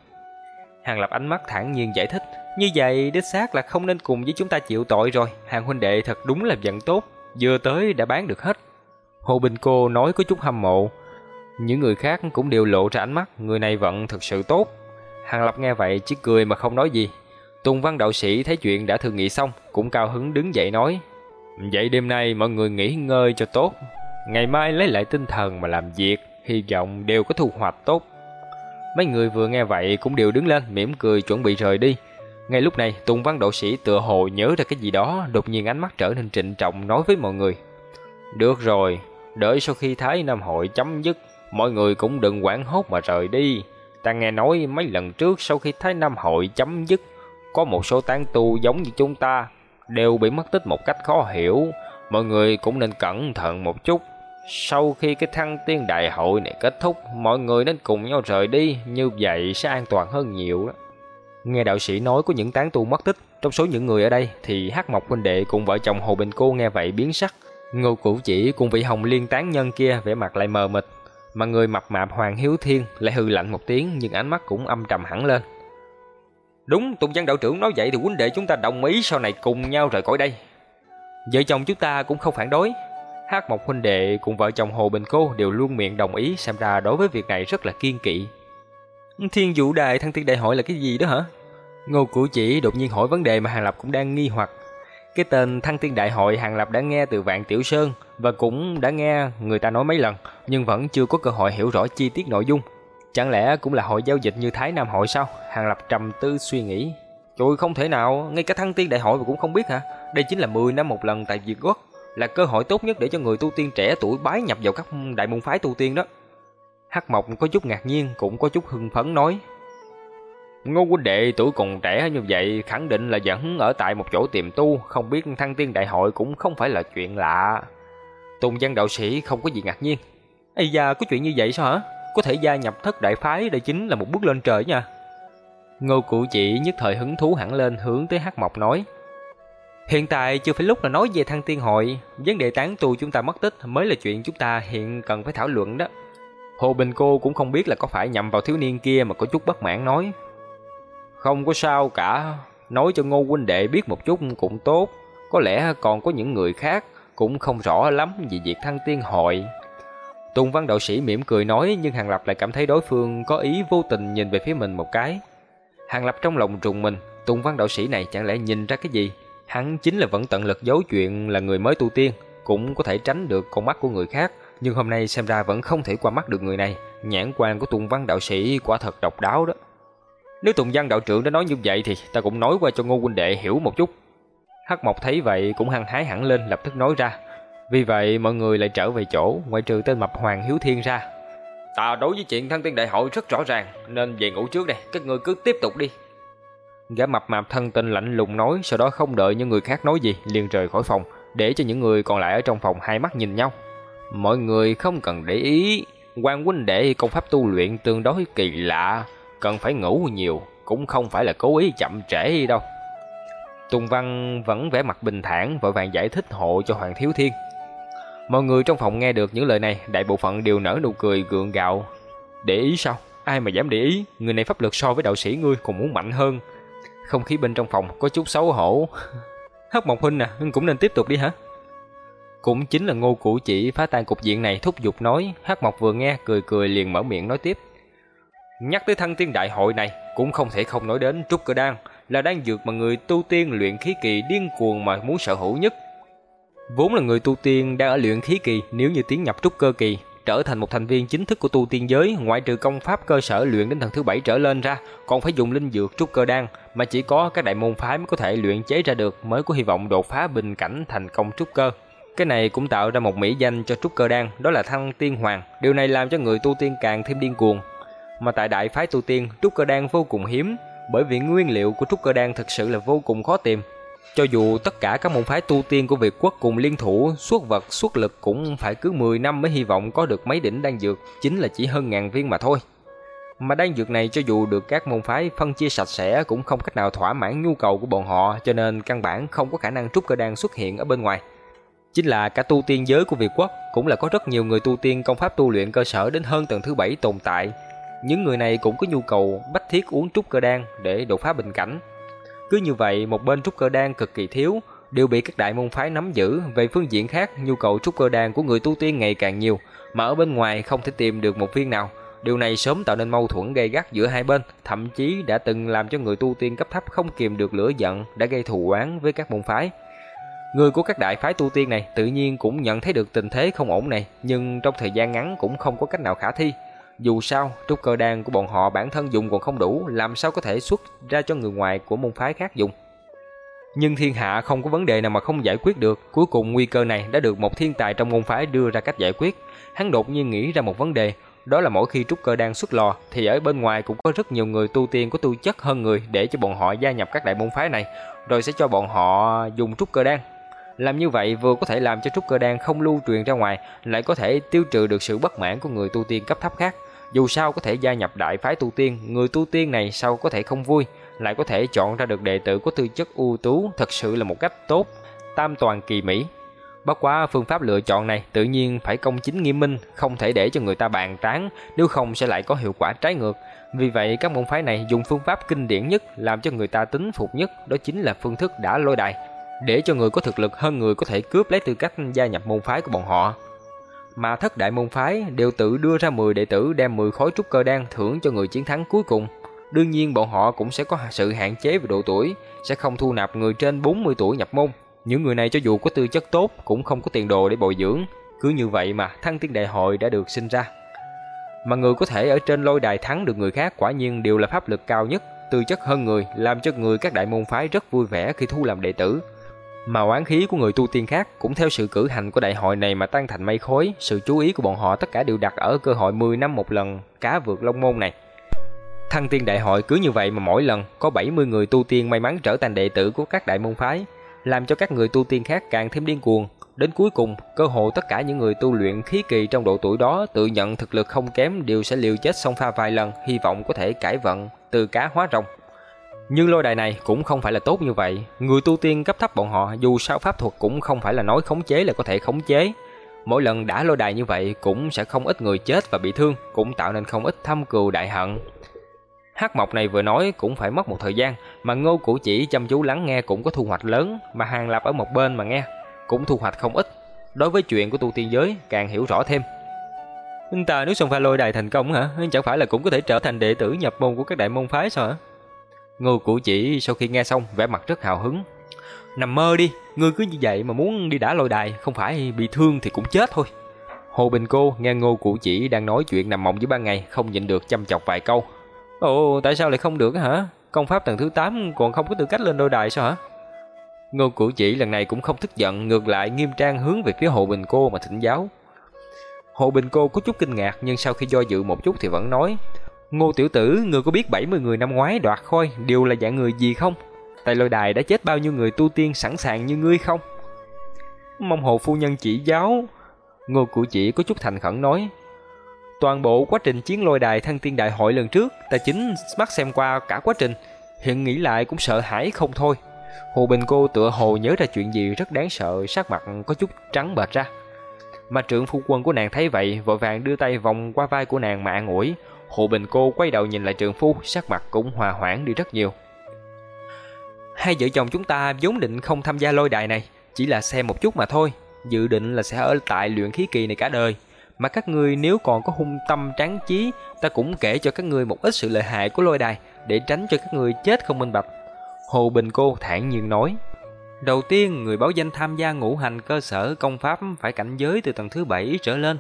Hàng Lập ánh mắt thản nhiên giải thích, như vậy đích xác là không nên cùng với chúng ta chịu tội rồi, hàng huynh đệ thật đúng là vận tốt, vừa tới đã bán được hết. Hồ Bình Cô nói có chút hâm mộ, những người khác cũng đều lộ ra ánh mắt, người này vận thật sự tốt. Hàng Lập nghe vậy chỉ cười mà không nói gì. Tùng Văn đạo sĩ thấy chuyện đã thương nghị xong, cũng cao hứng đứng dậy nói, Vậy đêm nay mọi người nghỉ ngơi cho tốt, ngày mai lấy lại tinh thần mà làm việc, hy vọng đều có thu hoạch tốt. Mấy người vừa nghe vậy cũng đều đứng lên mỉm cười chuẩn bị rời đi. Ngay lúc này, Tùng Văn Độ Sĩ tựa hồ nhớ ra cái gì đó, đột nhiên ánh mắt trở nên trịnh trọng nói với mọi người. Được rồi, đợi sau khi Thái Nam Hội chấm dứt, mọi người cũng đừng quảng hốt mà rời đi. Ta nghe nói mấy lần trước sau khi Thái Nam Hội chấm dứt, có một số tán tu giống như chúng ta, đều bị mất tích một cách khó hiểu. Mọi người cũng nên cẩn thận một chút. Sau khi cái thăng tiên đại hội này kết thúc, mọi người nên cùng nhau rời đi, như vậy sẽ an toàn hơn nhiều đó. Nghe đạo sĩ nói có những tán tu mất tích, trong số những người ở đây thì Hắc Mộc huynh đệ cùng vợ chồng Hồ Bình Cô nghe vậy biến sắc. Ngô Cửu Chỉ cùng vị Hồng Liên tán nhân kia vẻ mặt lại mờ mịt, mà người mập mạp Hoàng Hiếu Thiên lại hừ lạnh một tiếng nhưng ánh mắt cũng âm trầm hẳn lên. Đúng, Tùng Văn đạo trưởng nói vậy thì huynh đệ chúng ta đồng ý sau này cùng nhau rời khỏi đây. Vợ chồng chúng ta cũng không phản đối, Hát Mộc huynh đệ cùng vợ chồng Hồ Bình Cô đều luôn miệng đồng ý xem ra đối với việc này rất là kiên kỵ. Thiên Vũ Đài Thăng Tiên Đại Hội là cái gì đó hả? Ngô Cửu Chỉ đột nhiên hỏi vấn đề mà Hàng Lập cũng đang nghi hoặc. Cái tên Thăng Tiên Đại Hội Hàng Lập đã nghe từ Vạn Tiểu Sơn và cũng đã nghe người ta nói mấy lần, nhưng vẫn chưa có cơ hội hiểu rõ chi tiết nội dung. Chẳng lẽ cũng là hội giao dịch như Thái Nam hội sao? Hàng Lập trầm tư suy nghĩ. Trời không thể nào, ngay cả Thăng Tiên Đại Hội mà cũng không biết hả? Đây chính là 10 năm một lần tại Việt Quốc là cơ hội tốt nhất để cho người tu tiên trẻ tuổi bái nhập vào các đại môn phái tu tiên đó. Hắc Mộc có chút ngạc nhiên, cũng có chút hưng phấn nói. Ngô huynh đệ tuổi còn trẻ như vậy khẳng định là vẫn ở tại một chỗ tiềm tu, không biết thăng tiên đại hội cũng không phải là chuyện lạ. Tùng dân đạo sĩ không có gì ngạc nhiên. Ây da, có chuyện như vậy sao hả? Có thể gia nhập thất đại phái đây chính là một bước lên trời nha. Ngô cụ chỉ nhất thời hứng thú hẳn lên hướng tới Hắc Mộc nói. Hiện tại chưa phải lúc là nói về thăng tiên hội, vấn đề tán tu chúng ta mất tích mới là chuyện chúng ta hiện cần phải thảo luận đó. Hồ Bình Cô cũng không biết là có phải nhầm vào thiếu niên kia mà có chút bất mãn nói. Không có sao cả, nói cho Ngô huynh đệ biết một chút cũng tốt. Có lẽ còn có những người khác cũng không rõ lắm về việc thăng tiên hội. Tùng Văn đạo sĩ mỉm cười nói nhưng Hàng Lập lại cảm thấy đối phương có ý vô tình nhìn về phía mình một cái. Hàng Lập trong lòng trùng mình, Tùng Văn đạo sĩ này chẳng lẽ nhìn ra cái gì? Hắn chính là vẫn tận lực giấu chuyện là người mới tu tiên, cũng có thể tránh được con mắt của người khác, nhưng hôm nay xem ra vẫn không thể qua mắt được người này. Nhãn quan của Tùng Văn đạo sĩ quả thật độc đáo đó. Nếu Tùng Văn đạo trưởng đã nói như vậy thì ta cũng nói qua cho Ngô huynh đệ hiểu một chút. Hắc Mộc thấy vậy cũng hăng hái hẳn lên lập tức nói ra. Vì vậy mọi người lại trở về chỗ, ngoại trừ tên mập Hoàng Hiếu Thiên ra. Ta đối với chuyện thân tiên đại hội rất rõ ràng, nên về ngủ trước đây, các ngươi cứ tiếp tục đi. Gã mập mạp thân tình lạnh lùng nói, sau đó không đợi những người khác nói gì, liền rời khỏi phòng, để cho những người còn lại ở trong phòng hai mắt nhìn nhau. Mọi người không cần để ý, quan huynh đệ công pháp tu luyện tương đối kỳ lạ, cần phải ngủ nhiều, cũng không phải là cố ý chậm trễ đâu. Tùng Văn vẫn vẻ mặt bình thản, vội vàng giải thích hộ cho Hoàng Thiếu Thiên. Mọi người trong phòng nghe được những lời này, đại bộ phận đều nở nụ cười gượng gạo. Để ý sao? Ai mà dám để ý, người này pháp lực so với đạo sĩ ngươi còn muốn mạnh hơn. Không khí bên trong phòng có chút xấu hổ. *laughs* Hắc Mộc huynh à, cũng nên tiếp tục đi hả? Cũng chính là Ngô cụ Chỉ phá tan cục diện này thúc giục nói, Hắc Mộc vừa nghe cười cười liền mở miệng nói tiếp. Nhắc tới thăng tiên đại hội này, cũng không thể không nói đến trúc cơ đan, là đan dược mà người tu tiên luyện khí kỳ điên cuồng mà muốn sở hữu nhất. Vốn là người tu tiên đang ở luyện khí kỳ, nếu như tiến nhập trúc cơ kỳ, trở thành một thành viên chính thức của tu tiên giới, ngoại trừ công pháp cơ sở luyện đến tầng thứ bảy trở lên ra, còn phải dùng linh dược trúc cơ đan, mà chỉ có các đại môn phái mới có thể luyện chế ra được, mới có hy vọng đột phá bình cảnh thành công trúc cơ. Cái này cũng tạo ra một mỹ danh cho trúc cơ đan, đó là thăng tiên hoàng. Điều này làm cho người tu tiên càng thêm điên cuồng. Mà tại đại phái tu tiên, trúc cơ đan vô cùng hiếm, bởi vì nguyên liệu của trúc cơ đan thực sự là vô cùng khó tìm. Cho dù tất cả các môn phái tu tiên của Việt quốc cùng liên thủ, xuất vật, xuất lực cũng phải cứ 10 năm mới hy vọng có được mấy đỉnh đan dược, chính là chỉ hơn ngàn viên mà thôi. Mà đan dược này cho dù được các môn phái phân chia sạch sẽ cũng không cách nào thỏa mãn nhu cầu của bọn họ, cho nên căn bản không có khả năng trúc cơ đan xuất hiện ở bên ngoài. Chính là cả tu tiên giới của Việt quốc cũng là có rất nhiều người tu tiên công pháp tu luyện cơ sở đến hơn tầng thứ bảy tồn tại. Những người này cũng có nhu cầu bách thiết uống trúc cơ đan để đột phá bình cảnh. Cứ như vậy, một bên trúc cơ đan cực kỳ thiếu, đều bị các đại môn phái nắm giữ. Về phương diện khác, nhu cầu trúc cơ đan của người tu tiên ngày càng nhiều, mà ở bên ngoài không thể tìm được một viên nào. Điều này sớm tạo nên mâu thuẫn gây gắt giữa hai bên, thậm chí đã từng làm cho người tu tiên cấp thấp không kiềm được lửa giận, đã gây thù oán với các môn phái. Người của các đại phái tu tiên này tự nhiên cũng nhận thấy được tình thế không ổn này, nhưng trong thời gian ngắn cũng không có cách nào khả thi. Dù sao, trúc cơ đan của bọn họ bản thân dùng còn không đủ, làm sao có thể xuất ra cho người ngoài của môn phái khác dùng. Nhưng thiên hạ không có vấn đề nào mà không giải quyết được, cuối cùng nguy cơ này đã được một thiên tài trong môn phái đưa ra cách giải quyết. Hắn đột nhiên nghĩ ra một vấn đề, đó là mỗi khi trúc cơ đan xuất lò thì ở bên ngoài cũng có rất nhiều người tu tiên có tu chất hơn người để cho bọn họ gia nhập các đại môn phái này, rồi sẽ cho bọn họ dùng trúc cơ đan. Làm như vậy vừa có thể làm cho trúc cơ đan không lưu truyền ra ngoài, lại có thể tiêu trừ được sự bất mãn của người tu tiên cấp thấp khác. Dù sao có thể gia nhập đại phái tu tiên, người tu tiên này sau có thể không vui, lại có thể chọn ra được đệ tử có tư chất ưu tú, thật sự là một cách tốt, tam toàn kỳ mỹ. Bất quá phương pháp lựa chọn này tự nhiên phải công chính nghiêm minh, không thể để cho người ta bàn tán, nếu không sẽ lại có hiệu quả trái ngược. Vì vậy các môn phái này dùng phương pháp kinh điển nhất, làm cho người ta tính phục nhất, đó chính là phương thức đã lôi đài, để cho người có thực lực hơn người có thể cướp lấy tư cách gia nhập môn phái của bọn họ mà thất đại môn phái đều tự đưa ra 10 đệ tử đem 10 khối trúc cơ đan thưởng cho người chiến thắng cuối cùng. Đương nhiên bọn họ cũng sẽ có sự hạn chế về độ tuổi, sẽ không thu nạp người trên 40 tuổi nhập môn. Những người này cho dù có tư chất tốt cũng không có tiền đồ để bồi dưỡng. Cứ như vậy mà thăng tiên đại hội đã được sinh ra. Mà người có thể ở trên lôi đài thắng được người khác quả nhiên đều là pháp lực cao nhất, tư chất hơn người, làm cho người các đại môn phái rất vui vẻ khi thu làm đệ tử. Mà oán khí của người tu tiên khác cũng theo sự cử hành của đại hội này mà tan thành mây khói, sự chú ý của bọn họ tất cả đều đặt ở cơ hội 10 năm một lần cá vượt long môn này. Thăng tiên đại hội cứ như vậy mà mỗi lần có 70 người tu tiên may mắn trở thành đệ tử của các đại môn phái, làm cho các người tu tiên khác càng thêm điên cuồng. Đến cuối cùng, cơ hội tất cả những người tu luyện khí kỳ trong độ tuổi đó tự nhận thực lực không kém đều sẽ liều chết xông pha vài lần, hy vọng có thể cải vận từ cá hóa rồng. Nhưng lôi đài này cũng không phải là tốt như vậy. Người tu tiên cấp thấp bọn họ dù sao pháp thuật cũng không phải là nói khống chế là có thể khống chế. Mỗi lần đã lôi đài như vậy cũng sẽ không ít người chết và bị thương, cũng tạo nên không ít thâm cừu đại hận. Hát mộc này vừa nói cũng phải mất một thời gian, mà Ngô Cửu Chỉ chăm chú lắng nghe cũng có thu hoạch lớn, mà Hàng Lập ở một bên mà nghe cũng thu hoạch không ít. Đối với chuyện của tu tiên giới càng hiểu rõ thêm. Ta nếu xông pha lôi đài thành công hả? Chẳng phải là cũng có thể trở thành đệ tử nhập môn của các đại môn phái sao hả? Ngô cụ Chỉ sau khi nghe xong vẻ mặt rất hào hứng. Nằm mơ đi, ngươi cứ như vậy mà muốn đi đả lôi đài, không phải bị thương thì cũng chết thôi. Hồ Bình Cô nghe Ngô cụ Chỉ đang nói chuyện nằm mộng giữa ban ngày, không nhịn được chăm chọc vài câu. Ồ, tại sao lại không được hả? Công pháp tầng thứ 8 còn không có tư cách lên đôi đài sao hả? Ngô cụ Chỉ lần này cũng không tức giận, ngược lại nghiêm trang hướng về phía Hồ Bình Cô mà thỉnh giáo. Hồ Bình Cô có chút kinh ngạc nhưng sau khi do dự một chút thì vẫn nói Ngô tiểu tử, người có biết 70 người năm ngoái đoạt khôi đều là dạng người gì không? Tại lôi đài đã chết bao nhiêu người tu tiên sẵn sàng như ngươi không? Mong hồ phu nhân chỉ giáo Ngô Cụ Chỉ có chút thành khẩn nói Toàn bộ quá trình chiến lôi đài thăng tiên đại hội lần trước Ta chính mắt xem qua cả quá trình Hiện nghĩ lại cũng sợ hãi không thôi Hồ Bình Cô tựa hồ nhớ ra chuyện gì rất đáng sợ Sắc mặt có chút trắng bệch ra Mà trưởng phu quân của nàng thấy vậy Vội vàng đưa tay vòng qua vai của nàng mà an ủi Hồ Bình Cô quay đầu nhìn lại trường phu Sắc mặt cũng hòa hoãn đi rất nhiều. Hai vợ chồng chúng ta vốn định không tham gia lôi đài này Chỉ là xem một chút mà thôi. Dự định là sẽ ở tại luyện khí kỳ này cả đời. Mà các ngươi nếu còn có hung tâm tráng chí Ta cũng kể cho các ngươi một ít sự lợi hại của lôi đài Để tránh cho các ngươi chết không minh bạch. Hồ Bình Cô thản nhiên nói. Đầu tiên, người báo danh tham gia ngũ hành cơ sở công pháp phải cảnh giới từ tầng thứ 7 trở lên.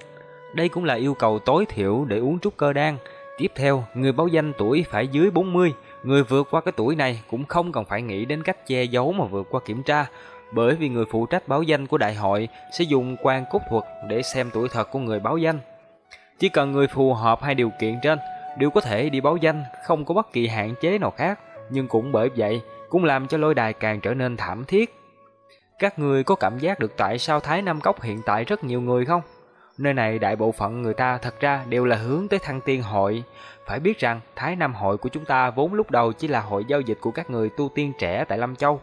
Đây cũng là yêu cầu tối thiểu để uống trúc cơ đan. Tiếp theo, người báo danh tuổi phải dưới 40. Người vượt qua cái tuổi này cũng không cần phải nghĩ đến cách che giấu mà vượt qua kiểm tra. Bởi vì người phụ trách báo danh của đại hội sẽ dùng quan cốt thuật để xem tuổi thật của người báo danh. Chỉ cần người phù hợp hai điều kiện trên, đều có thể đi báo danh, không có bất kỳ hạn chế nào khác. Nhưng cũng bởi vậy, cũng làm cho lôi đài càng trở nên thảm thiết. Các người có cảm giác được tại sao Thái Nam Cốc hiện tại rất nhiều người không? Nơi này đại bộ phận người ta thật ra đều là hướng tới thăng tiên hội. Phải biết rằng Thái Nam hội của chúng ta vốn lúc đầu chỉ là hội giao dịch của các người tu tiên trẻ tại Lâm Châu.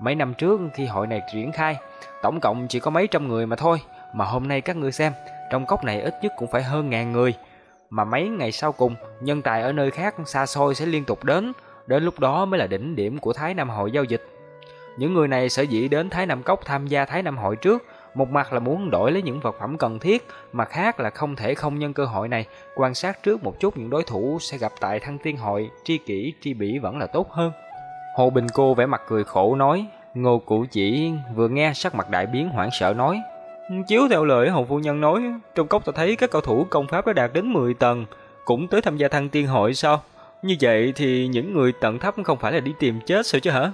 Mấy năm trước khi hội này triển khai, tổng cộng chỉ có mấy trăm người mà thôi. Mà hôm nay các ngươi xem, trong cốc này ít nhất cũng phải hơn ngàn người. Mà mấy ngày sau cùng, nhân tài ở nơi khác xa xôi sẽ liên tục đến, Đến lúc đó mới là đỉnh điểm của Thái Nam Hội giao dịch. Những người này sở dĩ đến Thái Nam Cốc tham gia Thái Nam Hội trước, một mặt là muốn đổi lấy những vật phẩm cần thiết, mặt khác là không thể không nhân cơ hội này quan sát trước một chút những đối thủ sẽ gặp tại Thăng Tiên Hội, tri kỷ, tri bỉ vẫn là tốt hơn. Hồ Bình Cô vẻ mặt cười khổ nói, Ngô Cụ Chỉ vừa nghe sắc mặt đại biến hoảng sợ nói, Chiếu theo lời Hồ Phu Nhân nói, trong cốc ta thấy các cao thủ công pháp đã đạt đến 10 tầng, cũng tới tham gia Thăng Tiên Hội sao? Như vậy thì những người tận thấp không phải là đi tìm chết sao chứ hả?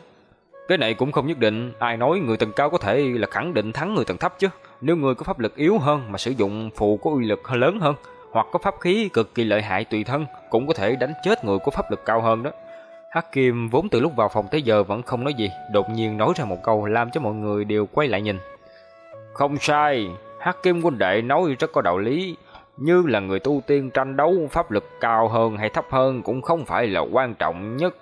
Cái này cũng không nhất định, ai nói người tầng cao có thể là khẳng định thắng người tầng thấp chứ. Nếu người có pháp lực yếu hơn mà sử dụng phù có uy lực lớn hơn, hoặc có pháp khí cực kỳ lợi hại tùy thân, cũng có thể đánh chết người có pháp lực cao hơn đó. Hắc Kim vốn từ lúc vào phòng tới giờ vẫn không nói gì, đột nhiên nói ra một câu làm cho mọi người đều quay lại nhìn. Không sai, Hắc Kim huynh đệ nói rất có đạo lý, như là người tu tiên tranh đấu pháp lực cao hơn hay thấp hơn cũng không phải là quan trọng nhất.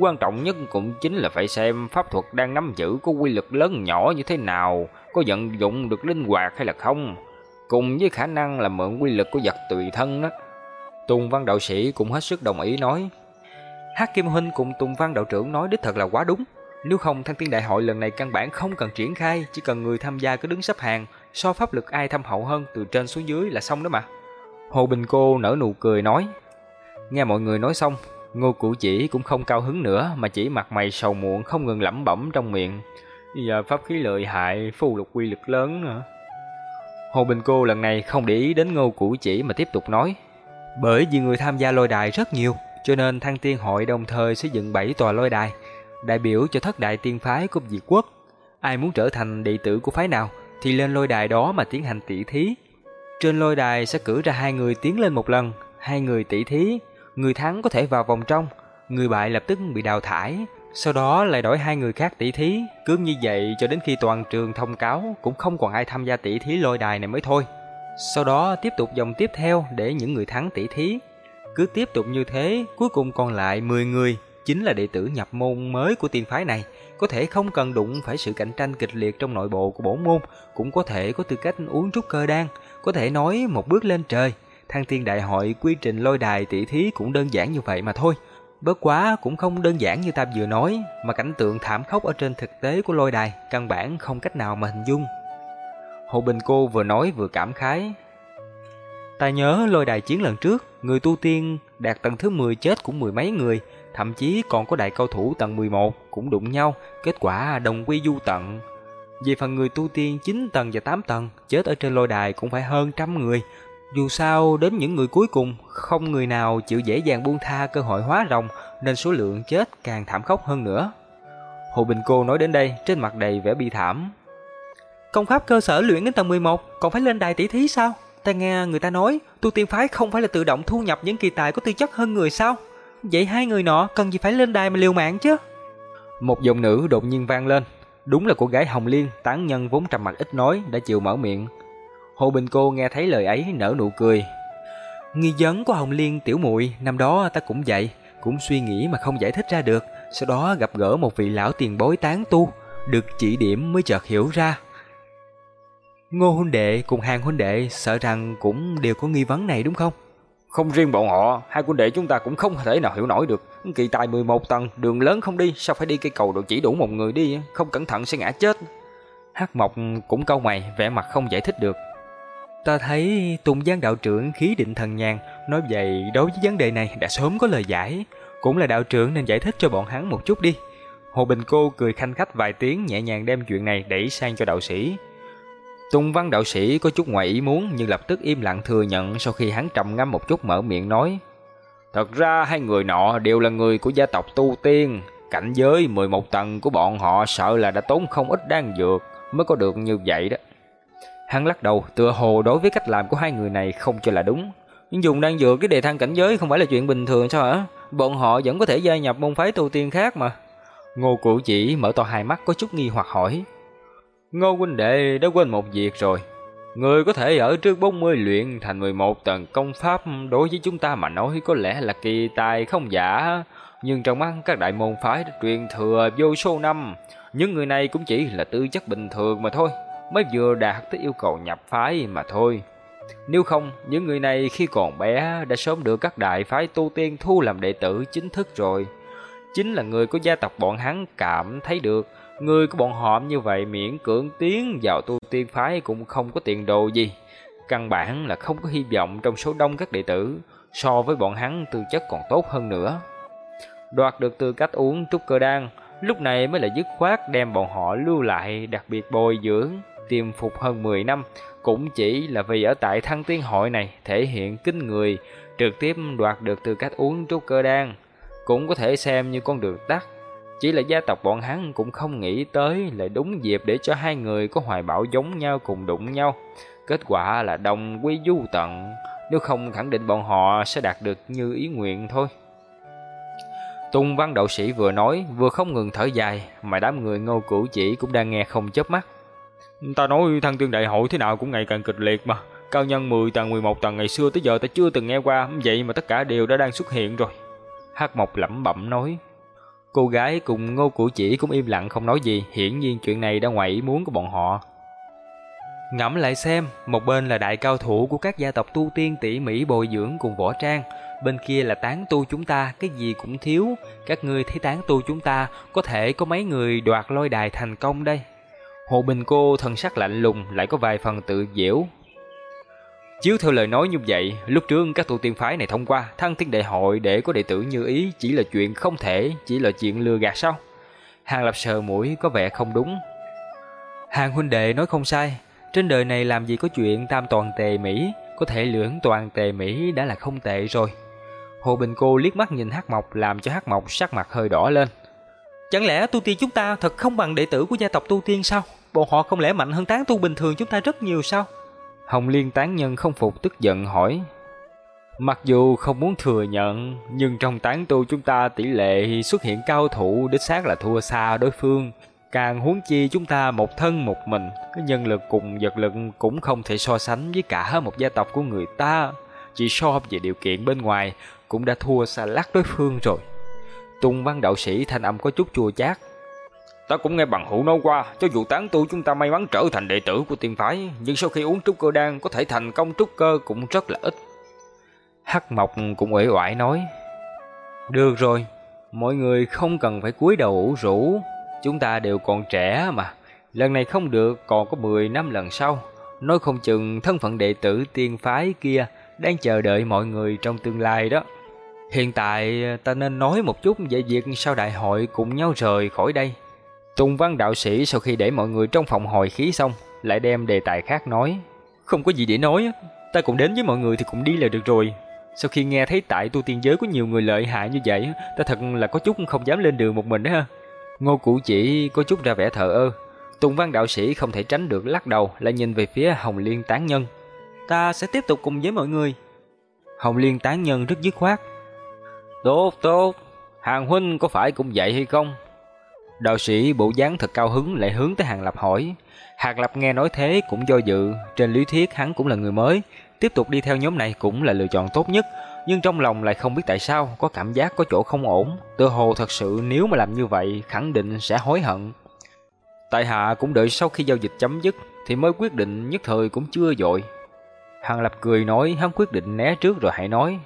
Quan trọng nhất cũng chính là phải xem pháp thuật đang nắm giữ có quy lực lớn nhỏ như thế nào, có vận dụng được linh hoạt hay là không, cùng với khả năng là mượn quy lực của vật tùy thân đó. Tùng Văn đạo sĩ cũng hết sức đồng ý nói. Hắc Kim Huynh cùng Tùng Văn đạo trưởng nói đích thật là quá đúng. Nếu không thanh Tiên Đại hội lần này căn bản không cần triển khai, chỉ cần người tham gia cứ đứng xếp hàng, so pháp lực ai thâm hậu hơn từ trên xuống dưới là xong đó mà. Hồ Bình Cô nở nụ cười nói. Nghe mọi người nói xong, Ngô Cụ Chỉ cũng không cao hứng nữa mà chỉ mặt mày sầu muộn không ngừng lẩm bẩm trong miệng. Giờ pháp khí lợi hại, phù lục quy lực lớn nữa. Hồ Bình Cô lần này không để ý đến Ngô Cụ Chỉ mà tiếp tục nói. Bởi vì người tham gia lôi đài rất nhiều, cho nên Thăng Tiên Hội đồng thời xây dựng 7 tòa lôi đài, đại biểu cho thất đại tiên phái của Việt Quốc. Ai muốn trở thành đệ tử của phái nào thì lên lôi đài đó mà tiến hành tỷ thí, trên lôi đài sẽ cử ra hai người tiến lên một lần, hai người tỷ thí, người thắng có thể vào vòng trong, người bại lập tức bị đào thải, sau đó lại đổi hai người khác tỷ thí, cứ như vậy cho đến khi toàn trường thông cáo cũng không còn ai tham gia tỷ thí lôi đài này mới thôi. Sau đó tiếp tục vòng tiếp theo để những người thắng tỷ thí. Cứ tiếp tục như thế, cuối cùng còn lại 10 người, chính là đệ tử nhập môn mới của tiên phái này, có thể không cần đụng phải sự cạnh tranh kịch liệt trong nội bộ của bổn môn, cũng có thể có tư cách uống trúc cơ đan, có thể nói một bước lên trời. Thăng tiên đại hội quy trình lôi đài tỷ thí cũng đơn giản như vậy mà thôi. Bớt quá cũng không đơn giản như ta vừa nói, mà cảnh tượng thảm khốc ở trên thực tế của lôi đài căn bản không cách nào mà hình dung. Hồ Bình Cô vừa nói vừa cảm khái. Ta nhớ lôi đài chiến lần trước, người tu tiên đạt tầng thứ 10 chết cũng mười mấy người, thậm chí còn có đại cao thủ tầng 11 cũng đụng nhau, kết quả đồng quy du tận. Về phần người tu tiên 9 tầng và 8 tầng, chết ở trên lôi đài cũng phải hơn trăm người. Dù sao đến những người cuối cùng, không người nào chịu dễ dàng buông tha cơ hội hóa rồng, nên số lượng chết càng thảm khốc hơn nữa. Hồ Bình Cô nói đến đây, trên mặt đầy vẻ bi thảm. Công pháp cơ sở luyện đến tầng 11, còn phải lên đài tỷ thí sao? Ta nghe người ta nói, tu tiên phái không phải là tự động thu nhập những kỳ tài có tư chất hơn người sao? Vậy hai người nọ cần gì phải lên đài mà liều mạng chứ? Một giọng nữ đột nhiên vang lên. Đúng là cô gái Hồng Liên, tán nhân vốn trầm mặc ít nói, đã chịu mở miệng. Hồ Bình Cô nghe thấy lời ấy nở nụ cười. Nghi vấn của Hồng Liên tiểu muội năm đó ta cũng vậy, cũng suy nghĩ mà không giải thích ra được. Sau đó gặp gỡ một vị lão tiền bối tán tu, được chỉ điểm mới chợt hiểu ra. Ngô huynh đệ cùng hàng huynh đệ sợ rằng cũng đều có nghi vấn này đúng không? Không riêng bọn họ, hai huynh đệ chúng ta cũng không thể nào hiểu nổi được. Kỳ tài 11 tầng, đường lớn không đi, sao phải đi cây cầu được chỉ đủ một người đi, không cẩn thận sẽ ngã chết. Hắc Mộc cũng câu mày, vẻ mặt không giải thích được. Ta thấy Tùng Giang đạo trưởng khí định thần nhàn, nói vậy đối với vấn đề này đã sớm có lời giải, cũng là đạo trưởng nên giải thích cho bọn hắn một chút đi. Hồ Bình Cô cười khanh khách vài tiếng nhẹ nhàng đem chuyện này đẩy sang cho đạo sĩ. Tùng Văn đạo sĩ có chút ngoài ý muốn nhưng lập tức im lặng thừa nhận sau khi hắn trầm ngâm một chút mở miệng nói. Thật ra hai người nọ đều là người của gia tộc tu tiên, cảnh giới 11 tầng của bọn họ sợ là đã tốn không ít đan dược mới có được như vậy đó. Hắn lắc đầu, tựa hồ đối với cách làm của hai người này không cho là đúng. Nhưng dùng đang dựa cái đề thăng cảnh giới không phải là chuyện bình thường sao hả? Bọn họ vẫn có thể gia nhập môn phái tu tiên khác mà. Ngô Cụ Chỉ mở to hai mắt có chút nghi hoặc hỏi. Ngô huynh đệ đã quên một việc rồi. Người có thể ở trước 40 luyện thành 11 tầng công pháp đối với chúng ta mà nói có lẽ là kỳ tài không giả. Nhưng trong mắt các đại môn phái đã truyền thừa vô số năm, những người này cũng chỉ là tư chất bình thường mà thôi, mới vừa đạt tới yêu cầu nhập phái mà thôi. Nếu không, những người này khi còn bé đã sớm được các đại phái tu tiên thu làm đệ tử chính thức rồi. Chính là người của gia tộc bọn hắn cảm thấy được Người của bọn họ như vậy miễn cưỡng tiến vào tu tiên phái cũng không có tiền đồ gì. Căn bản là không có hy vọng trong số đông các đệ tử, so với bọn hắn tư chất còn tốt hơn nữa. Đoạt được tư cách uống trúc cơ đan, lúc này mới là dứt khoát đem bọn họ lưu lại đặc biệt bồi dưỡng, tiềm phục hơn 10 năm, cũng chỉ là vì ở tại thăng tiên hội này thể hiện kinh người, trực tiếp đoạt được tư cách uống trúc cơ đan, cũng có thể xem như con đường tắt chỉ là gia tộc bọn hắn cũng không nghĩ tới lại đúng dịp để cho hai người có hoài bão giống nhau cùng đụng nhau. Kết quả là đồng quy du tận, nếu không khẳng định bọn họ sẽ đạt được như ý nguyện thôi. Tung văn đạo sĩ vừa nói vừa không ngừng thở dài mà đám người ngô cửu chỉ cũng đang nghe không chớp mắt. Ta nói thăng tiên đại hội thế nào cũng ngày càng kịch liệt mà. Cao nhân 10 tầng 11 tầng ngày xưa tới giờ ta chưa từng nghe qua, vậy mà tất cả đều đã đang xuất hiện rồi. Hắc Mộc lẩm bẩm nói. Cô gái cùng Ngô Củ Chỉ cũng im lặng không nói gì, hiển nhiên chuyện này đã ngoài ý muốn của bọn họ. Ngẫm lại xem, một bên là đại cao thủ của các gia tộc tu tiên tỉ mỉ bồi dưỡng cùng võ trang, bên kia là tán tu chúng ta, cái gì cũng thiếu. Các ngươi thấy tán tu chúng ta có thể có mấy người đoạt lôi đài thành công đây. Hồ Bình Cô thần sắc lạnh lùng lại có vài phần tự diễu, Chiếu theo lời nói như vậy, lúc trước các tu tiên phái này thông qua thăng thiên đại hội để có đệ tử như ý chỉ là chuyện không thể, chỉ là chuyện lừa gạt sao? Hàng Lập sờ mũi có vẻ không đúng. Hàng huynh đệ nói không sai, trên đời này làm gì có chuyện tam toàn tề Mỹ, có thể lưỡng toàn tề Mỹ đã là không tệ rồi. Hồ Bình Cô liếc mắt nhìn Hắc Mộc làm cho Hắc Mộc sắc mặt hơi đỏ lên. Chẳng lẽ tu tiên chúng ta thật không bằng đệ tử của gia tộc tu tiên sao? Bọn họ không lẽ mạnh hơn tán tu bình thường chúng ta rất nhiều sao? Hồng Liên tán nhân không phục tức giận hỏi. Mặc dù không muốn thừa nhận, nhưng trong tán tu chúng ta tỷ lệ xuất hiện cao thủ đích xác là thua xa đối phương. Càng huống chi chúng ta một thân một mình, cái nhân lực cùng vật lực cũng không thể so sánh với cả một gia tộc của người ta. Chỉ so về điều kiện bên ngoài cũng đã thua xa lắc đối phương rồi. tùng văn đạo sĩ thanh âm có chút chua chát. Ta cũng nghe bằng hữu nói qua, cho dù tán tu chúng ta may mắn trở thành đệ tử của tiên phái, nhưng sau khi uống trúc cơ đan có thể thành công trúc cơ cũng rất là ít. Hắc Mộc cũng uể oải nói. Được rồi, mọi người không cần phải cúi đầu ủ rũ, chúng ta đều còn trẻ mà. Lần này không được, còn có 10 năm lần sau. Nói không chừng thân phận đệ tử tiên phái kia đang chờ đợi mọi người trong tương lai đó. Hiện tại ta nên nói một chút về việc sau đại hội cùng nhau rời khỏi đây. Tùng văn đạo sĩ sau khi để mọi người trong phòng hồi khí xong, lại đem đề tài khác nói. Không có gì để nói, ta cùng đến với mọi người thì cũng đi là được rồi. Sau khi nghe thấy tại tu tiên giới có nhiều người lợi hại như vậy, ta thật là có chút không dám lên đường một mình đó ha. Ngô Cụ chỉ có chút ra vẻ thờ ơ. Tùng văn đạo sĩ không thể tránh được lắc đầu lại nhìn về phía Hồng Liên tán nhân. Ta sẽ tiếp tục cùng với mọi người. Hồng Liên tán nhân rất dứt khoát. Tốt tốt, Hàng Huynh có phải cũng vậy hay không? Đạo sĩ bộ dáng thật cao hứng lại hướng tới Hàng Lập hỏi. Hàng Lập nghe nói thế cũng do dự, trên lý thuyết hắn cũng là người mới, tiếp tục đi theo nhóm này cũng là lựa chọn tốt nhất, nhưng trong lòng lại không biết tại sao có cảm giác có chỗ không ổn, tựa hồ thật sự nếu mà làm như vậy khẳng định sẽ hối hận. Tại hạ cũng đợi sau khi giao dịch chấm dứt thì mới quyết định nhất thời cũng chưa dội. Hàng Lập cười nói hắn quyết định né trước rồi hãy nói.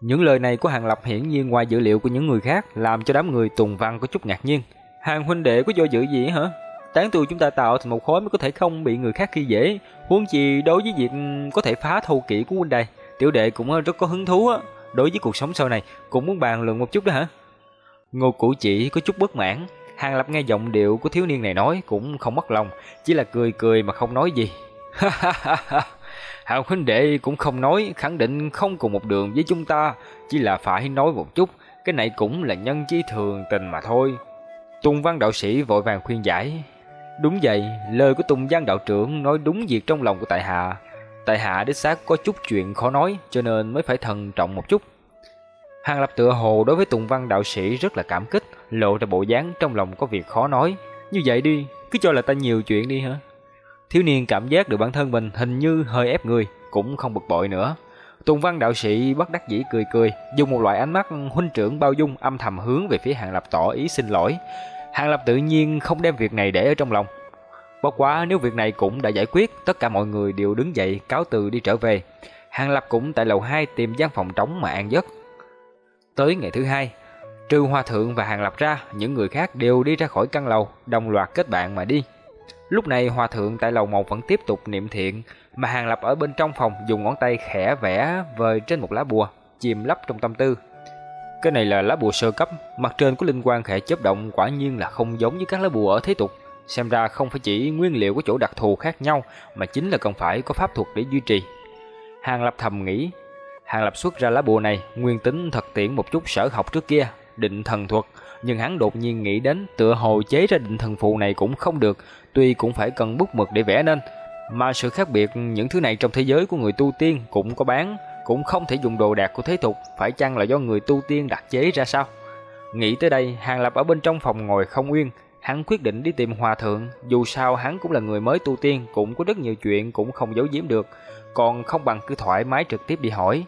Những lời này của Hàng Lập hiển nhiên ngoài dữ liệu của những người khác làm cho đám người tùng văn có chút ngạc nhiên. Hàng huynh đệ có do dự gì hả? Tán tu chúng ta tạo thành một khối mới có thể không bị người khác khi dễ. Huống chi đối với việc có thể phá thâu kỹ của huynh đệ tiểu đệ cũng rất có hứng thú á. Đối với cuộc sống sau này cũng muốn bàn luận một chút đó hả? Ngô Củ Chỉ có chút bất mãn. Hàng Lập nghe giọng điệu của thiếu niên này nói cũng không mất lòng, chỉ là cười cười mà không nói gì. Hàng huynh đệ cũng không nói, khẳng định không cùng một đường với chúng ta, chỉ là phải nói một chút, cái này cũng là nhân chi thường tình mà thôi. Tùng Văn đạo sĩ vội vàng khuyên giải. Đúng vậy, lời của Tùng Văn đạo trưởng nói đúng việc trong lòng của tại hạ. Tại hạ đích xác có chút chuyện khó nói, cho nên mới phải thận trọng một chút. Hàng Lập tựa hồ đối với Tùng Văn đạo sĩ rất là cảm kích, lộ ra bộ dáng trong lòng có việc khó nói. Như vậy đi, cứ cho là ta nhiều chuyện đi hả? Thiếu niên cảm giác được bản thân mình hình như hơi ép người, cũng không bực bội nữa. Tùng Văn đạo sĩ bất đắc dĩ cười cười, dùng một loại ánh mắt huynh trưởng bao dung âm thầm hướng về phía Hàng Lập tỏ ý xin lỗi. Hàng Lập tự nhiên không đem việc này để ở trong lòng. Bất quá nếu việc này cũng đã giải quyết, tất cả mọi người đều đứng dậy cáo từ đi trở về. Hàng Lập cũng tại lầu 2 tìm gian phòng trống mà an giấc. Tới ngày thứ hai, trừ Hoa Thượng và Hàng Lập ra, những người khác đều đi ra khỏi căn lầu, đồng loạt kết bạn mà đi. Lúc này Hòa Thượng tại lầu một vẫn tiếp tục niệm thiện, mà Hàng Lập ở bên trong phòng dùng ngón tay khẽ vẽ vời trên một lá bùa, chìm lấp trong tâm tư. Cái này là lá bùa sơ cấp, mặt trên của linh quang khẽ chớp động quả nhiên là không giống với các lá bùa ở thế tục. Xem ra không phải chỉ nguyên liệu có chỗ đặc thù khác nhau, mà chính là cần phải có pháp thuật để duy trì. Hàng Lập thầm nghĩ, Hàng Lập xuất ra lá bùa này, nguyên tính thật tiễn một chút sở học trước kia, định thần thuật, nhưng hắn đột nhiên nghĩ đến tựa hồ chế ra định thần phù này cũng không được, tuy cũng phải cần bút mực để vẽ nên, mà sự khác biệt những thứ này trong thế giới của người tu tiên cũng có bán, cũng không thể dùng đồ đạc của thế tục, phải chăng là do người tu tiên đặt chế ra sao? Nghĩ tới đây, Hàng Lập ở bên trong phòng ngồi không yên, hắn quyết định đi tìm hòa thượng, dù sao hắn cũng là người mới tu tiên, cũng có rất nhiều chuyện cũng không giấu giếm được, còn không bằng cứ thoải mái trực tiếp đi hỏi.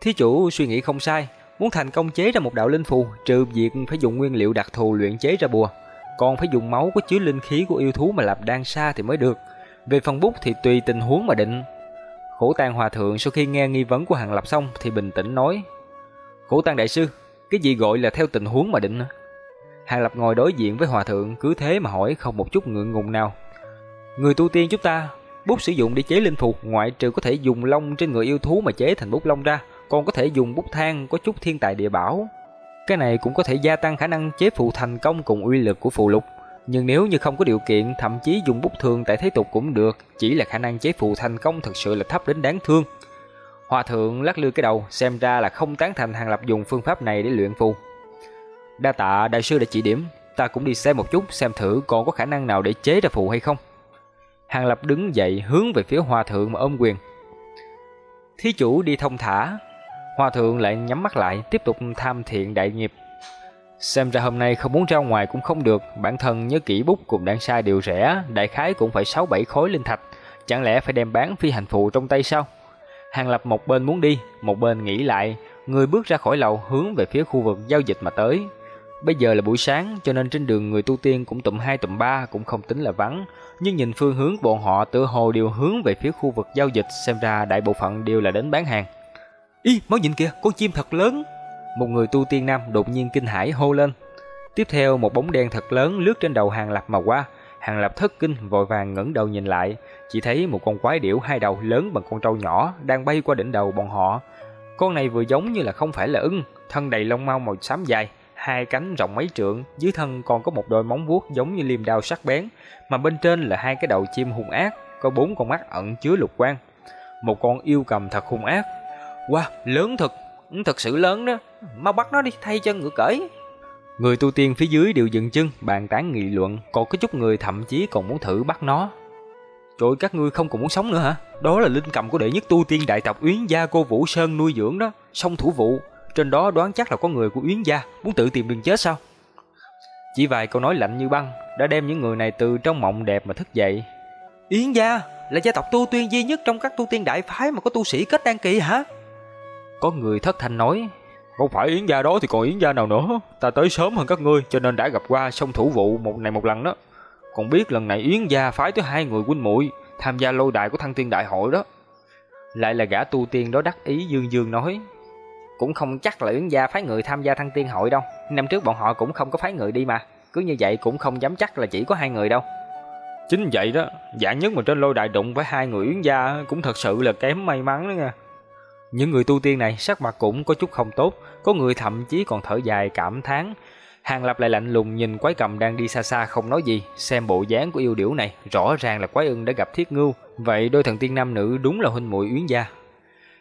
Thí chủ suy nghĩ không sai, muốn thành công chế ra một đạo linh phù, trừ việc phải dùng nguyên liệu đặc thù luyện chế ra bùa, còn phải dùng máu có chứa linh khí của yêu thú mà làm đan sa thì mới được. Về phần bút thì tùy tình huống mà định. Khổ Tang Hòa Thượng sau khi nghe nghi vấn của Hàng Lập xong thì bình tĩnh nói. Khổ Tang Đại Sư, cái gì gọi là theo tình huống mà định? Hàng Lập ngồi đối diện với Hòa Thượng cứ thế mà hỏi không một chút ngượng ngùng nào. Người tu tiên chúng ta, bút sử dụng để chế linh phù ngoại trừ có thể dùng lông trên người yêu thú mà chế thành bút lông ra, còn có thể dùng bút than có chút thiên tài địa bảo. Cái này cũng có thể gia tăng khả năng chế phù thành công cùng uy lực của phù lục. Nhưng nếu như không có điều kiện, thậm chí dùng bút thường tại thế tục cũng được, chỉ là khả năng chế phù thành công thật sự là thấp đến đáng thương. Hòa thượng lắc lư cái đầu, xem ra là không tán thành Hàng Lập dùng phương pháp này để luyện phù. Đa tạ đại sư đã chỉ điểm, ta cũng đi xem một chút xem thử còn có khả năng nào để chế ra phù hay không. Hàng Lập đứng dậy hướng về phía Hòa thượng mà ôm quyền. Thí chủ đi thông thả, Hòa thượng lại nhắm mắt lại, tiếp tục tham thiện đại nghiệp. Xem ra hôm nay không muốn ra ngoài cũng không được, bản thân nhớ kỹ bút cùng đạn sai đều rẻ, đại khái cũng phải 6-7 khối linh thạch, chẳng lẽ phải đem bán phi hành phù trong tay sao? Hàng Lập một bên muốn đi, một bên nghĩ lại, người bước ra khỏi lầu hướng về phía khu vực giao dịch mà tới. Bây giờ là buổi sáng cho nên trên đường người tu tiên cũng tụm hai tụm ba cũng không tính là vắng, nhưng nhìn phương hướng bọn họ tự hồ đều hướng về phía khu vực giao dịch xem ra đại bộ phận đều là đến bán hàng. Ý, mau nhìn kìa, con chim thật lớn. một người tu tiên nam đột nhiên kinh hãi hô lên. Tiếp theo một bóng đen thật lớn lướt trên đầu Hàng Lập mà qua, Hàng Lập thất kinh vội vàng ngẩng đầu nhìn lại, chỉ thấy một con quái điểu hai đầu lớn bằng con trâu nhỏ đang bay qua đỉnh đầu bọn họ. Con này vừa giống như là không phải là ưng, thân đầy lông mau màu xám dài, hai cánh rộng mấy trượng, dưới thân còn có một đôi móng vuốt giống như liềm đao sắc bén, mà bên trên là hai cái đầu chim hung ác, có bốn con mắt ẩn chứa lục quang. Một con yêu cầm thật hung ác. Wow, lớn thật, thật sự lớn đó. Mau bắt nó đi thay chân ngựa cởi. Người tu tiên phía dưới đều dừng chân, bàn tán nghị luận, còn có chút người thậm chí còn muốn thử bắt nó. Trời các ngươi không còn muốn sống nữa hả? Đó là linh cầm của đệ nhất tu tiên đại tộc Uyến Gia cô Vũ Sơn nuôi dưỡng đó, song thủ vụ. Trên đó đoán chắc là có người của Uyến Gia, muốn tự tìm đường chết sao? Chỉ vài câu nói lạnh như băng đã đem những người này từ trong mộng đẹp mà thức dậy. Yến Gia là gia tộc tu tiên duy nhất trong các tu tiên đại phái mà có tu sĩ kết đăng kỳ hả? Có người thất thanh nói, không phải Yến gia đó thì còn Yến gia nào nữa. Ta tới sớm hơn các ngươi cho nên đã gặp qua song thủ vụ một này một lần đó. Còn biết lần này Yến gia phái tới hai người huynh muội Tham gia lôi đại của thăng tiên đại hội đó. Lại là gã tu tiên đó đắc ý dương dương nói Cũng không chắc là Yến gia phái người tham gia thăng tiên hội đâu. Năm trước bọn họ cũng không có phái người đi mà. Cứ như vậy cũng không dám chắc là chỉ có hai người đâu. Chính vậy đó Dạng nhất mà trên lôi đại đụng với hai người Yến gia Cũng thật sự là kém may mắn đó nha những người tu tiên này sắc mặt cũng có chút không tốt, có người thậm chí còn thở dài cảm thán. Hàng Lập lại lạnh lùng nhìn quái cầm đang đi xa xa không nói gì, xem bộ dáng của yêu điểu này, rõ ràng là quái ưng đã gặp thiết ngưu, vậy đôi thần tiên nam nữ đúng là huynh muội uyến gia.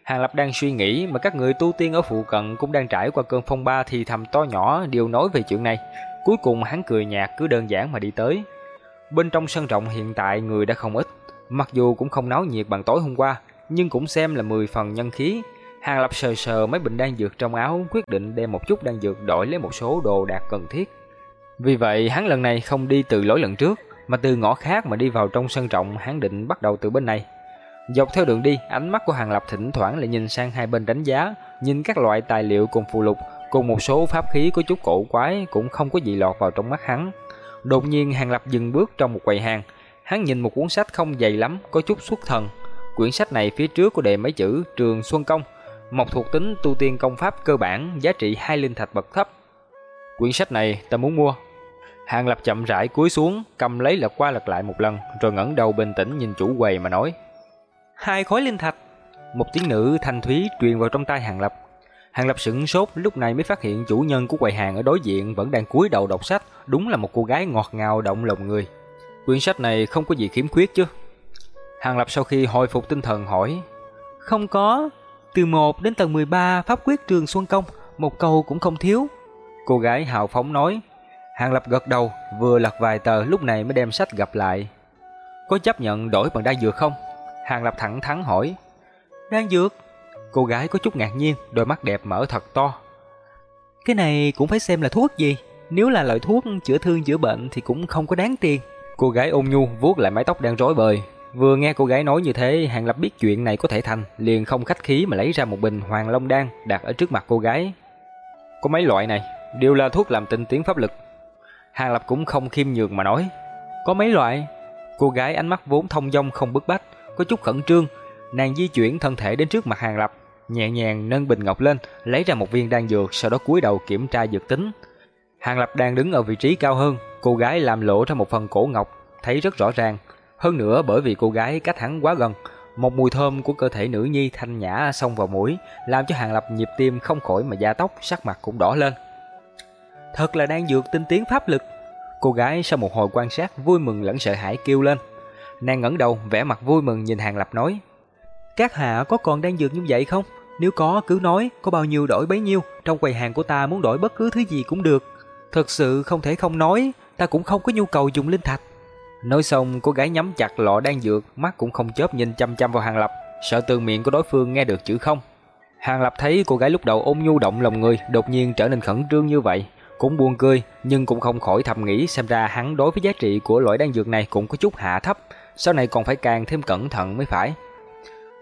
Hàng Lập đang suy nghĩ mà các người tu tiên ở phụ cận cũng đang trải qua cơn phong ba thì thầm to nhỏ đều nói về chuyện này. Cuối cùng hắn cười nhạt cứ đơn giản mà đi tới. Bên trong sân rộng hiện tại người đã không ít, mặc dù cũng không náo nhiệt bằng tối hôm qua, nhưng cũng xem là 10 phần nhân khí. Hàng Lập sờ sờ mấy bình đan dược trong áo, quyết định đem một chút đan dược đổi lấy một số đồ đạc cần thiết. Vì vậy, hắn lần này không đi từ lối lần trước, mà từ ngõ khác mà đi vào trong sân rộng. hắn định bắt đầu từ bên này. Dọc theo đường đi, ánh mắt của Hàng Lập thỉnh thoảng lại nhìn sang hai bên đánh giá, nhìn các loại tài liệu cùng phù lục, cùng một số pháp khí có chút cổ quái cũng không có gì lọt vào trong mắt hắn. Đột nhiên Hàng Lập dừng bước trong một quầy hàng, hắn nhìn một cuốn sách không dày lắm, có chút xuất thần, Quyển sách này phía trước có đề mấy chữ Trường Xuân Công, một thuộc tính tu tiên công pháp cơ bản, giá trị hai linh thạch bậc thấp. Quyển sách này ta muốn mua. Hàng Lập chậm rãi cúi xuống, cầm lấy lật qua lật lại một lần, rồi ngẩng đầu bình tĩnh nhìn chủ quầy mà nói: "Hai khối linh thạch." Một tiếng nữ thanh thúy truyền vào trong tai Hàng Lập. Hàng Lập sững sốt, lúc này mới phát hiện chủ nhân của quầy hàng ở đối diện vẫn đang cúi đầu đọc sách, đúng là một cô gái ngọt ngào động lòng người. Quyển sách này không có gì khiếm khuyết chứ? Hàng Lập sau khi hồi phục tinh thần hỏi Không có. Từ 1 đến tầng 13 pháp quyết trường Xuân Công Một câu cũng không thiếu. Cô gái hào phóng nói Hàng Lập gật đầu Vừa lật vài tờ lúc này mới đem sách gặp lại. Có chấp nhận đổi bằng đan dược không? Hàng Lập thẳng thắn hỏi Đan dược? Cô gái có chút ngạc nhiên Đôi mắt đẹp mở thật to. Cái này cũng phải xem là thuốc gì. Nếu là loại thuốc chữa thương chữa bệnh Thì cũng không có đáng tiền. Cô gái ôn nhu vuốt lại mái tóc đang rối bời Vừa nghe cô gái nói như thế, Hàng Lập biết chuyện này có thể thành, liền không khách khí mà lấy ra một bình Hoàng Long đan đặt ở trước mặt cô gái. Có mấy loại này, đều là thuốc làm tinh tiến pháp lực. Hàng Lập cũng không khiêm nhường mà nói, có mấy loại. Cô gái ánh mắt vốn thông dong không bức bách, có chút khẩn trương, nàng di chuyển thân thể đến trước mặt Hàng Lập, nhẹ nhàng nâng bình ngọc lên, lấy ra một viên đan dược, sau đó cúi đầu kiểm tra dược tính. Hàng Lập đang đứng ở vị trí cao hơn, cô gái làm lộ ra một phần cổ ngọc, thấy rất rõ ràng, hơn nữa bởi vì cô gái cách hắn quá gần, một mùi thơm của cơ thể nữ nhi thanh nhã xông vào mũi, làm cho Hàng Lập nhịp tim không khỏi mà da tóc, sắc mặt cũng đỏ lên. Thật là đang dược tinh tiến pháp lực. Cô gái sau một hồi quan sát vui mừng lẫn sợ hãi kêu lên. Nàng ngẩng đầu, vẻ mặt vui mừng nhìn Hàng Lập nói: "Các hạ có còn đang dược như vậy không? Nếu có cứ nói, có bao nhiêu đổi bấy nhiêu, trong quầy hàng của ta muốn đổi bất cứ thứ gì cũng được. Thật sự không thể không nói, ta cũng không có nhu cầu dùng linh thạch." Nói xong, cô gái nhắm chặt lọ đang dược, mắt cũng không chớp nhìn chăm chăm vào Hàng Lập, sợ từ miệng của đối phương nghe được chữ không. Hàng Lập thấy cô gái lúc đầu ôm nhu động lòng người, đột nhiên trở nên khẩn trương như vậy, cũng buồn cười, nhưng cũng không khỏi thầm nghĩ xem ra hắn đối với giá trị của loại đan dược này cũng có chút hạ thấp, sau này còn phải càng thêm cẩn thận mới phải.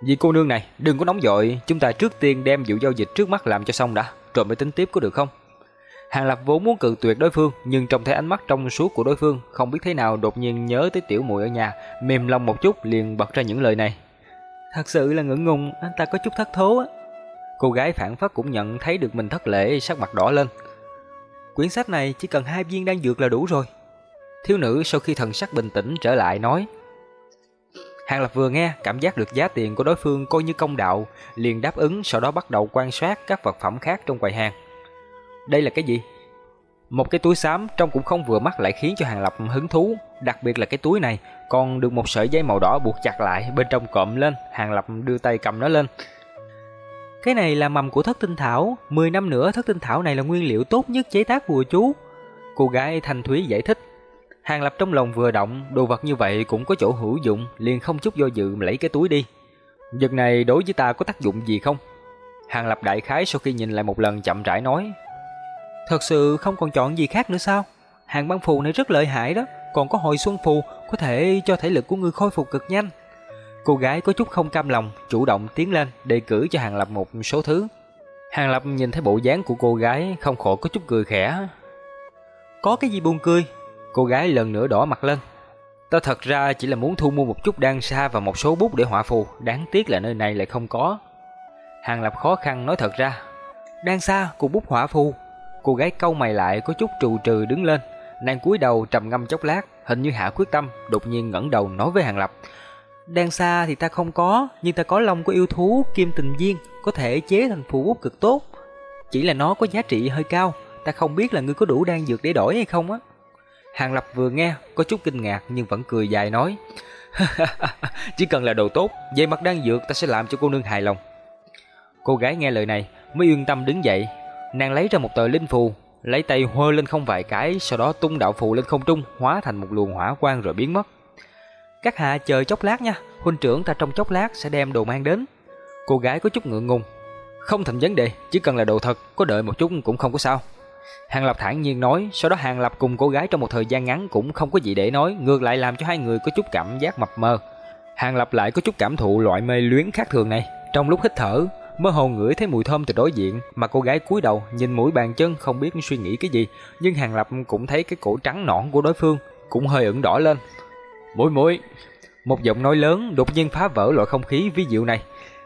Vì cô nương này, đừng có nóng vội, chúng ta trước tiên đem vụ giao dịch trước mắt làm cho xong đã, rồi mới tính tiếp có được không? Hàng Lập vốn muốn cự tuyệt đối phương, nhưng trong thấy ánh mắt trong suốt của đối phương, không biết thế nào đột nhiên nhớ tới tiểu muội ở nhà, mềm lòng một chút liền bật ra những lời này. Thật sự là ngưỡng ngùng, anh ta có chút thất thố á. Cô gái phản phất cũng nhận thấy được mình thất lễ, sắc mặt đỏ lên. Quyển sách này chỉ cần hai viên đan dược là đủ rồi. Thiếu nữ sau khi thần sắc bình tĩnh trở lại nói. Hàng Lập vừa nghe, cảm giác được giá tiền của đối phương coi như công đạo, liền đáp ứng, sau đó bắt đầu quan sát các vật phẩm khác trong quầy hàng. Đây là cái gì? Một cái túi xám trông cũng không vừa mắt lại khiến cho Hàng Lập hứng thú, đặc biệt là cái túi này còn được một sợi dây màu đỏ buộc chặt lại, bên trong cộm lên, Hàng Lập đưa tay cầm nó lên. Cái này là mầm của thất tinh thảo, 10 năm nữa thất tinh thảo này là nguyên liệu tốt nhất chế tác bùa chú. Cô gái Thanh Thúy giải thích. Hàng Lập trong lòng vừa động, đồ vật như vậy cũng có chỗ hữu dụng, liền không chút do dự lấy cái túi đi. Vật này đối với ta có tác dụng gì không? Hàng Lập đại khái sau khi nhìn lại một lần chậm rãi nói. Thật sự không còn chọn gì khác nữa sao? Hàng băng phù này rất lợi hại đó, còn có hồi xuân phù có thể cho thể lực của ngươi khôi phục cực nhanh. Cô gái có chút không cam lòng, chủ động tiến lên đề cử cho Hàng Lập một số thứ. Hàng Lập nhìn thấy bộ dáng của cô gái, không khỏi có chút cười khẽ. Có cái gì buồn cười? Cô gái lần nữa đỏ mặt lên. Ta thật ra chỉ là muốn thu mua một chút đan sa và một số bút để họa phù, đáng tiếc là nơi này lại không có. Hàng Lập khó khăn nói thật ra. Đan sa cùng bút họa phù. Cô gái câu mày lại có chút trù trừ đứng lên. Nàng cúi đầu trầm ngâm chốc lát, hình như hạ quyết tâm, đột nhiên ngẩng đầu nói với Hàng Lập. Đan xa thì ta không có, nhưng ta có lông của yêu thú kim tình viên, có thể chế thành phù bút cực tốt. Chỉ là nó có giá trị hơi cao, ta không biết là ngươi có đủ đan dược để đổi hay không á. Hàng Lập vừa nghe, có chút kinh ngạc nhưng vẫn cười dài nói. *laughs* Chỉ cần là đồ tốt, về mặt đan dược ta sẽ làm cho cô nương hài lòng. Cô gái nghe lời này mới yên tâm đứng dậy, nàng lấy ra một tờ linh phù, lấy tay hơ lên không vài cái, sau đó tung đạo phù lên không trung, hóa thành một luồng hỏa quang rồi biến mất. Các hạ chờ chốc lát nha, huynh trưởng ta trong chốc lát sẽ đem đồ mang đến. Cô gái có chút ngượng ngùng. Không thành vấn đề, chỉ cần là đồ thật, có đợi một chút cũng không có sao. Hàng Lập thản nhiên nói, sau đó Hàng Lập cùng cô gái trong một thời gian ngắn cũng không có gì để nói, ngược lại làm cho hai người có chút cảm giác mập mờ. Hàng Lập lại có chút cảm thụ loại mê luyến khác thường này. Trong lúc hít thở, mơ hồ ngửi thấy mùi thơm từ đối diện, mà cô gái cúi đầu nhìn mũi bàn chân không biết suy nghĩ cái gì, nhưng Hàng Lập cũng thấy cái cổ trắng nõn của đối phương cũng hơi ửng đỏ lên. Mũi mũi, một giọng nói lớn đột nhiên phá vỡ loại không khí vi diệu này,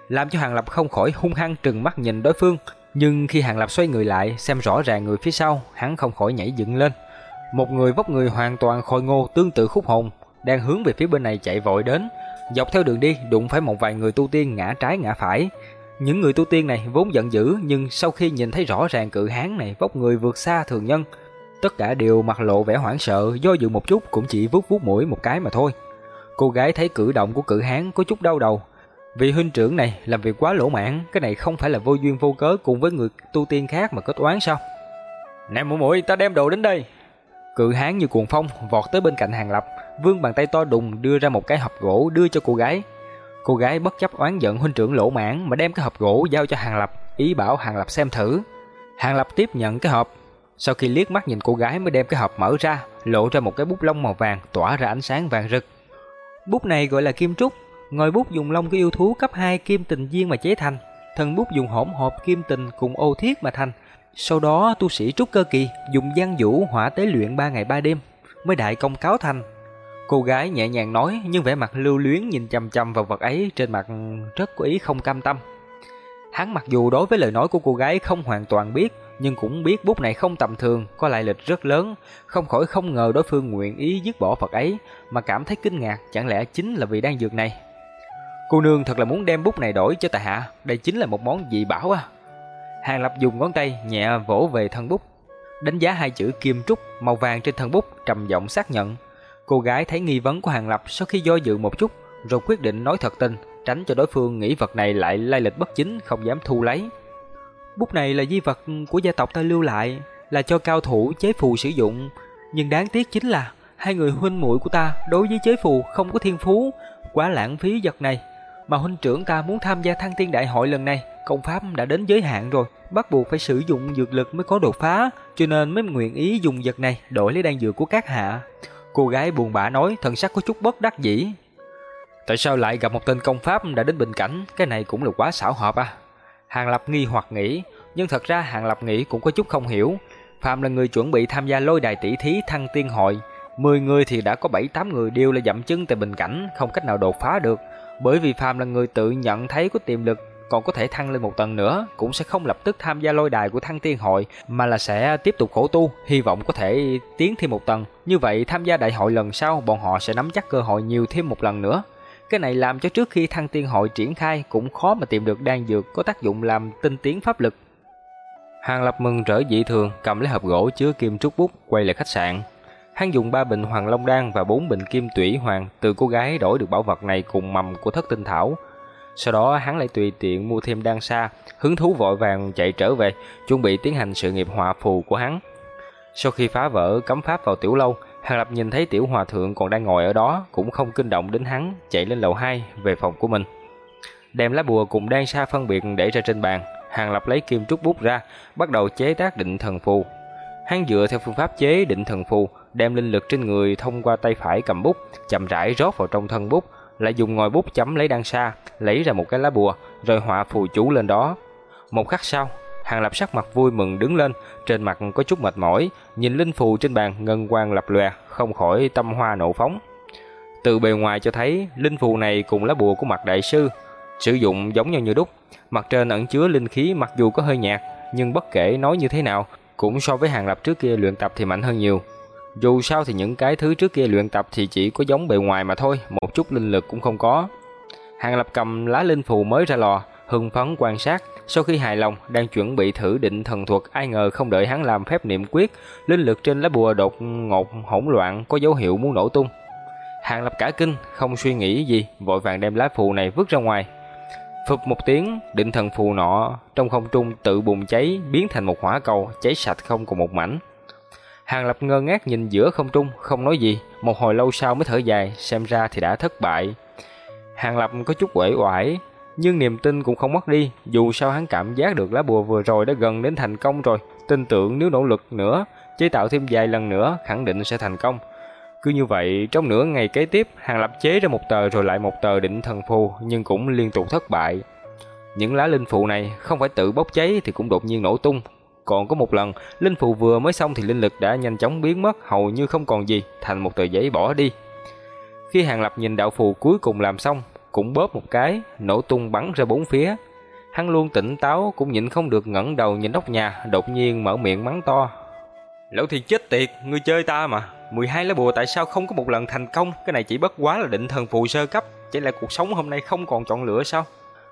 làm cho Hàng Lập không khỏi hung hăng trừng mắt nhìn đối phương. Nhưng khi Hàng Lập xoay người lại, xem rõ ràng người phía sau, hắn không khỏi nhảy dựng lên. Một người vóc người hoàn toàn khôi ngô tương tự khúc hồn, đang hướng về phía bên này chạy vội đến. Dọc theo đường đi, đụng phải một vài người tu tiên ngã trái ngã phải. Những người tu tiên này vốn giận dữ, nhưng sau khi nhìn thấy rõ ràng cự hán này vóc người vượt xa thường nhân, tất cả đều mặt lộ vẻ hoảng sợ, do dự một chút cũng chỉ vuốt vuốt mũi một cái mà thôi. Cô gái thấy cử động của cử hán có chút đau đầu. Vị huynh trưởng này làm việc quá lỗ mãn, cái này không phải là vô duyên vô cớ cùng với người tu tiên khác mà kết oán sao? Nè mũi mũi, ta đem đồ đến đây. Cự hán như cuồng phong vọt tới bên cạnh Hàng Lập, vươn bàn tay to đùng đưa ra một cái hộp gỗ đưa cho cô gái. Cô gái bất chấp oán giận huynh trưởng lỗ mãn mà đem cái hộp gỗ giao cho Hàng Lập, ý bảo Hàng Lập xem thử. Hàng Lập tiếp nhận cái hộp, sau khi liếc mắt nhìn cô gái mới đem cái hộp mở ra, lộ ra một cái bút lông màu vàng tỏa ra ánh sáng vàng rực. Bút này gọi là kim trúc, ngòi bút dùng lông của yêu thú cấp 2 kim tình viên mà chế thành, thân bút dùng hỗn hợp kim tình cùng ô thiết mà thành. Sau đó tu sĩ trúc cơ kỳ dùng gian vũ hỏa tế luyện 3 ngày 3 đêm mới đại công cáo thành. Cô gái nhẹ nhàng nói nhưng vẻ mặt lưu luyến nhìn chăm chăm vào vật ấy trên mặt rất có ý không cam tâm. Hắn mặc dù đối với lời nói của cô gái không hoàn toàn biết, nhưng cũng biết bút này không tầm thường, có lại lịch rất lớn, không khỏi không ngờ đối phương nguyện ý dứt bỏ vật ấy, mà cảm thấy kinh ngạc, chẳng lẽ chính là vì đan dược này. Cô nương thật là muốn đem bút này đổi cho tại hạ, đây chính là một món dị bảo à. Hàng Lập dùng ngón tay nhẹ vỗ về thân bút, đánh giá hai chữ kim trúc màu vàng trên thân bút, trầm giọng xác nhận. Cô gái thấy nghi vấn của Hàng Lập sau khi do dự một chút, rồi quyết định nói thật tình, tránh cho đối phương nghĩ vật này lại lai lịch bất chính không dám thu lấy. Bút này là di vật của gia tộc ta lưu lại, là cho cao thủ chế phù sử dụng, nhưng đáng tiếc chính là hai người huynh muội của ta đối với chế phù không có thiên phú, quá lãng phí vật này. Mà huynh trưởng ta muốn tham gia thăng tiên đại hội lần này, công pháp đã đến giới hạn rồi, bắt buộc phải sử dụng dược lực mới có đột phá, cho nên mới nguyện ý dùng vật này đổi lấy đan dược của các hạ. Cô gái buồn bã nói, thần sắc có chút bất đắc dĩ. Tại sao lại gặp một tên công pháp đã đến bình cảnh, cái này cũng là quá xảo hợp à. Hàng Lập nghi hoặc nghĩ, nhưng thật ra Hàng Lập nghĩ cũng có chút không hiểu. Phạm là người chuẩn bị tham gia lôi đài tỷ thí thăng tiên hội, 10 người thì đã có 7-8 người đều là dậm chân tại bình cảnh, không cách nào đột phá được. Bởi vì Phạm là người tự nhận thấy có tiềm lực, còn có thể thăng lên một tầng nữa, cũng sẽ không lập tức tham gia lôi đài của thăng tiên hội, mà là sẽ tiếp tục khổ tu, hy vọng có thể tiến thêm một tầng. Như vậy tham gia đại hội lần sau, bọn họ sẽ nắm chắc cơ hội nhiều thêm một lần nữa. Cái này làm cho trước khi thăng tiên hội triển khai cũng khó mà tìm được đan dược có tác dụng làm tinh tiến pháp lực. Hàng Lập mừng rỡ dị thường, cầm lấy hộp gỗ chứa kim trúc bút, quay lại khách sạn. Hắn dùng ba bình hoàng long đan và bốn bình kim tủy hoàng từ cô gái đổi được bảo vật này cùng mầm của thất tinh thảo. Sau đó hắn lại tùy tiện mua thêm đan sa, hứng thú vội vàng chạy trở về, chuẩn bị tiến hành sự nghiệp hòa phù của hắn. Sau khi phá vỡ cấm pháp vào tiểu lâu, Hàng Lập nhìn thấy tiểu hòa thượng còn đang ngồi ở đó, cũng không kinh động đến hắn, chạy lên lầu 2 về phòng của mình. Đem lá bùa cùng đan sa phân biệt để ra trên bàn, Hàng Lập lấy kim trúc bút ra, bắt đầu chế tác định thần phù. Hắn dựa theo phương pháp chế định thần phù, đem linh lực trên người thông qua tay phải cầm bút, chậm rãi rót vào trong thân bút, lại dùng ngòi bút chấm lấy đan sa, lấy ra một cái lá bùa, rồi họa phù chú lên đó. Một khắc sau, Hàng Lập sắc mặt vui mừng đứng lên, trên mặt có chút mệt mỏi, nhìn linh phù trên bàn ngân quang lập lòe, không khỏi tâm hoa nộ phóng. Từ bề ngoài cho thấy, linh phù này cùng lá bùa của mặt đại sư sử dụng giống nhau như đúc, mặt trên ẩn chứa linh khí mặc dù có hơi nhạt, nhưng bất kể nói như thế nào, cũng so với Hàng Lập trước kia luyện tập thì mạnh hơn nhiều. Dù sao thì những cái thứ trước kia luyện tập thì chỉ có giống bề ngoài mà thôi, một chút linh lực cũng không có. Hàng Lập cầm lá linh phù mới ra lò, hưng phấn quan sát, sau khi hài lòng đang chuẩn bị thử định thần thuật, ai ngờ không đợi hắn làm phép niệm quyết, linh lực trên lá bùa đột ngột hỗn loạn có dấu hiệu muốn nổ tung. Hàng Lập cả kinh, không suy nghĩ gì, vội vàng đem lá phù này vứt ra ngoài. Phụp một tiếng, định thần phù nọ trong không trung tự bùng cháy, biến thành một hỏa cầu, cháy sạch không còn một mảnh. Hàng Lập ngơ ngác nhìn giữa không trung, không nói gì, một hồi lâu sau mới thở dài, xem ra thì đã thất bại. Hàng Lập có chút uể oải, nhưng niềm tin cũng không mất đi, dù sao hắn cảm giác được lá bùa vừa rồi đã gần đến thành công rồi, tin tưởng nếu nỗ lực nữa, chế tạo thêm vài lần nữa, khẳng định sẽ thành công. Cứ như vậy, trong nửa ngày kế tiếp, Hàng Lập chế ra một tờ rồi lại một tờ định thần phù, nhưng cũng liên tục thất bại. Những lá linh phù này không phải tự bốc cháy thì cũng đột nhiên nổ tung, còn có một lần, linh phù vừa mới xong thì linh lực đã nhanh chóng biến mất, hầu như không còn gì, thành một tờ giấy bỏ đi. Khi Hàng Lập nhìn đạo phù cuối cùng làm xong, cũng bóp một cái, nổ tung bắn ra bốn phía. Hắn luôn tỉnh táo, cũng nhịn không được ngẩng đầu nhìn nóc nhà, đột nhiên mở miệng mắng to. Lão thì chết tiệt, ngươi chơi ta mà. 12 lá bùa tại sao không có một lần thành công? Cái này chỉ bất quá là định thần phù sơ cấp, chỉ là cuộc sống hôm nay không còn chọn lựa sao?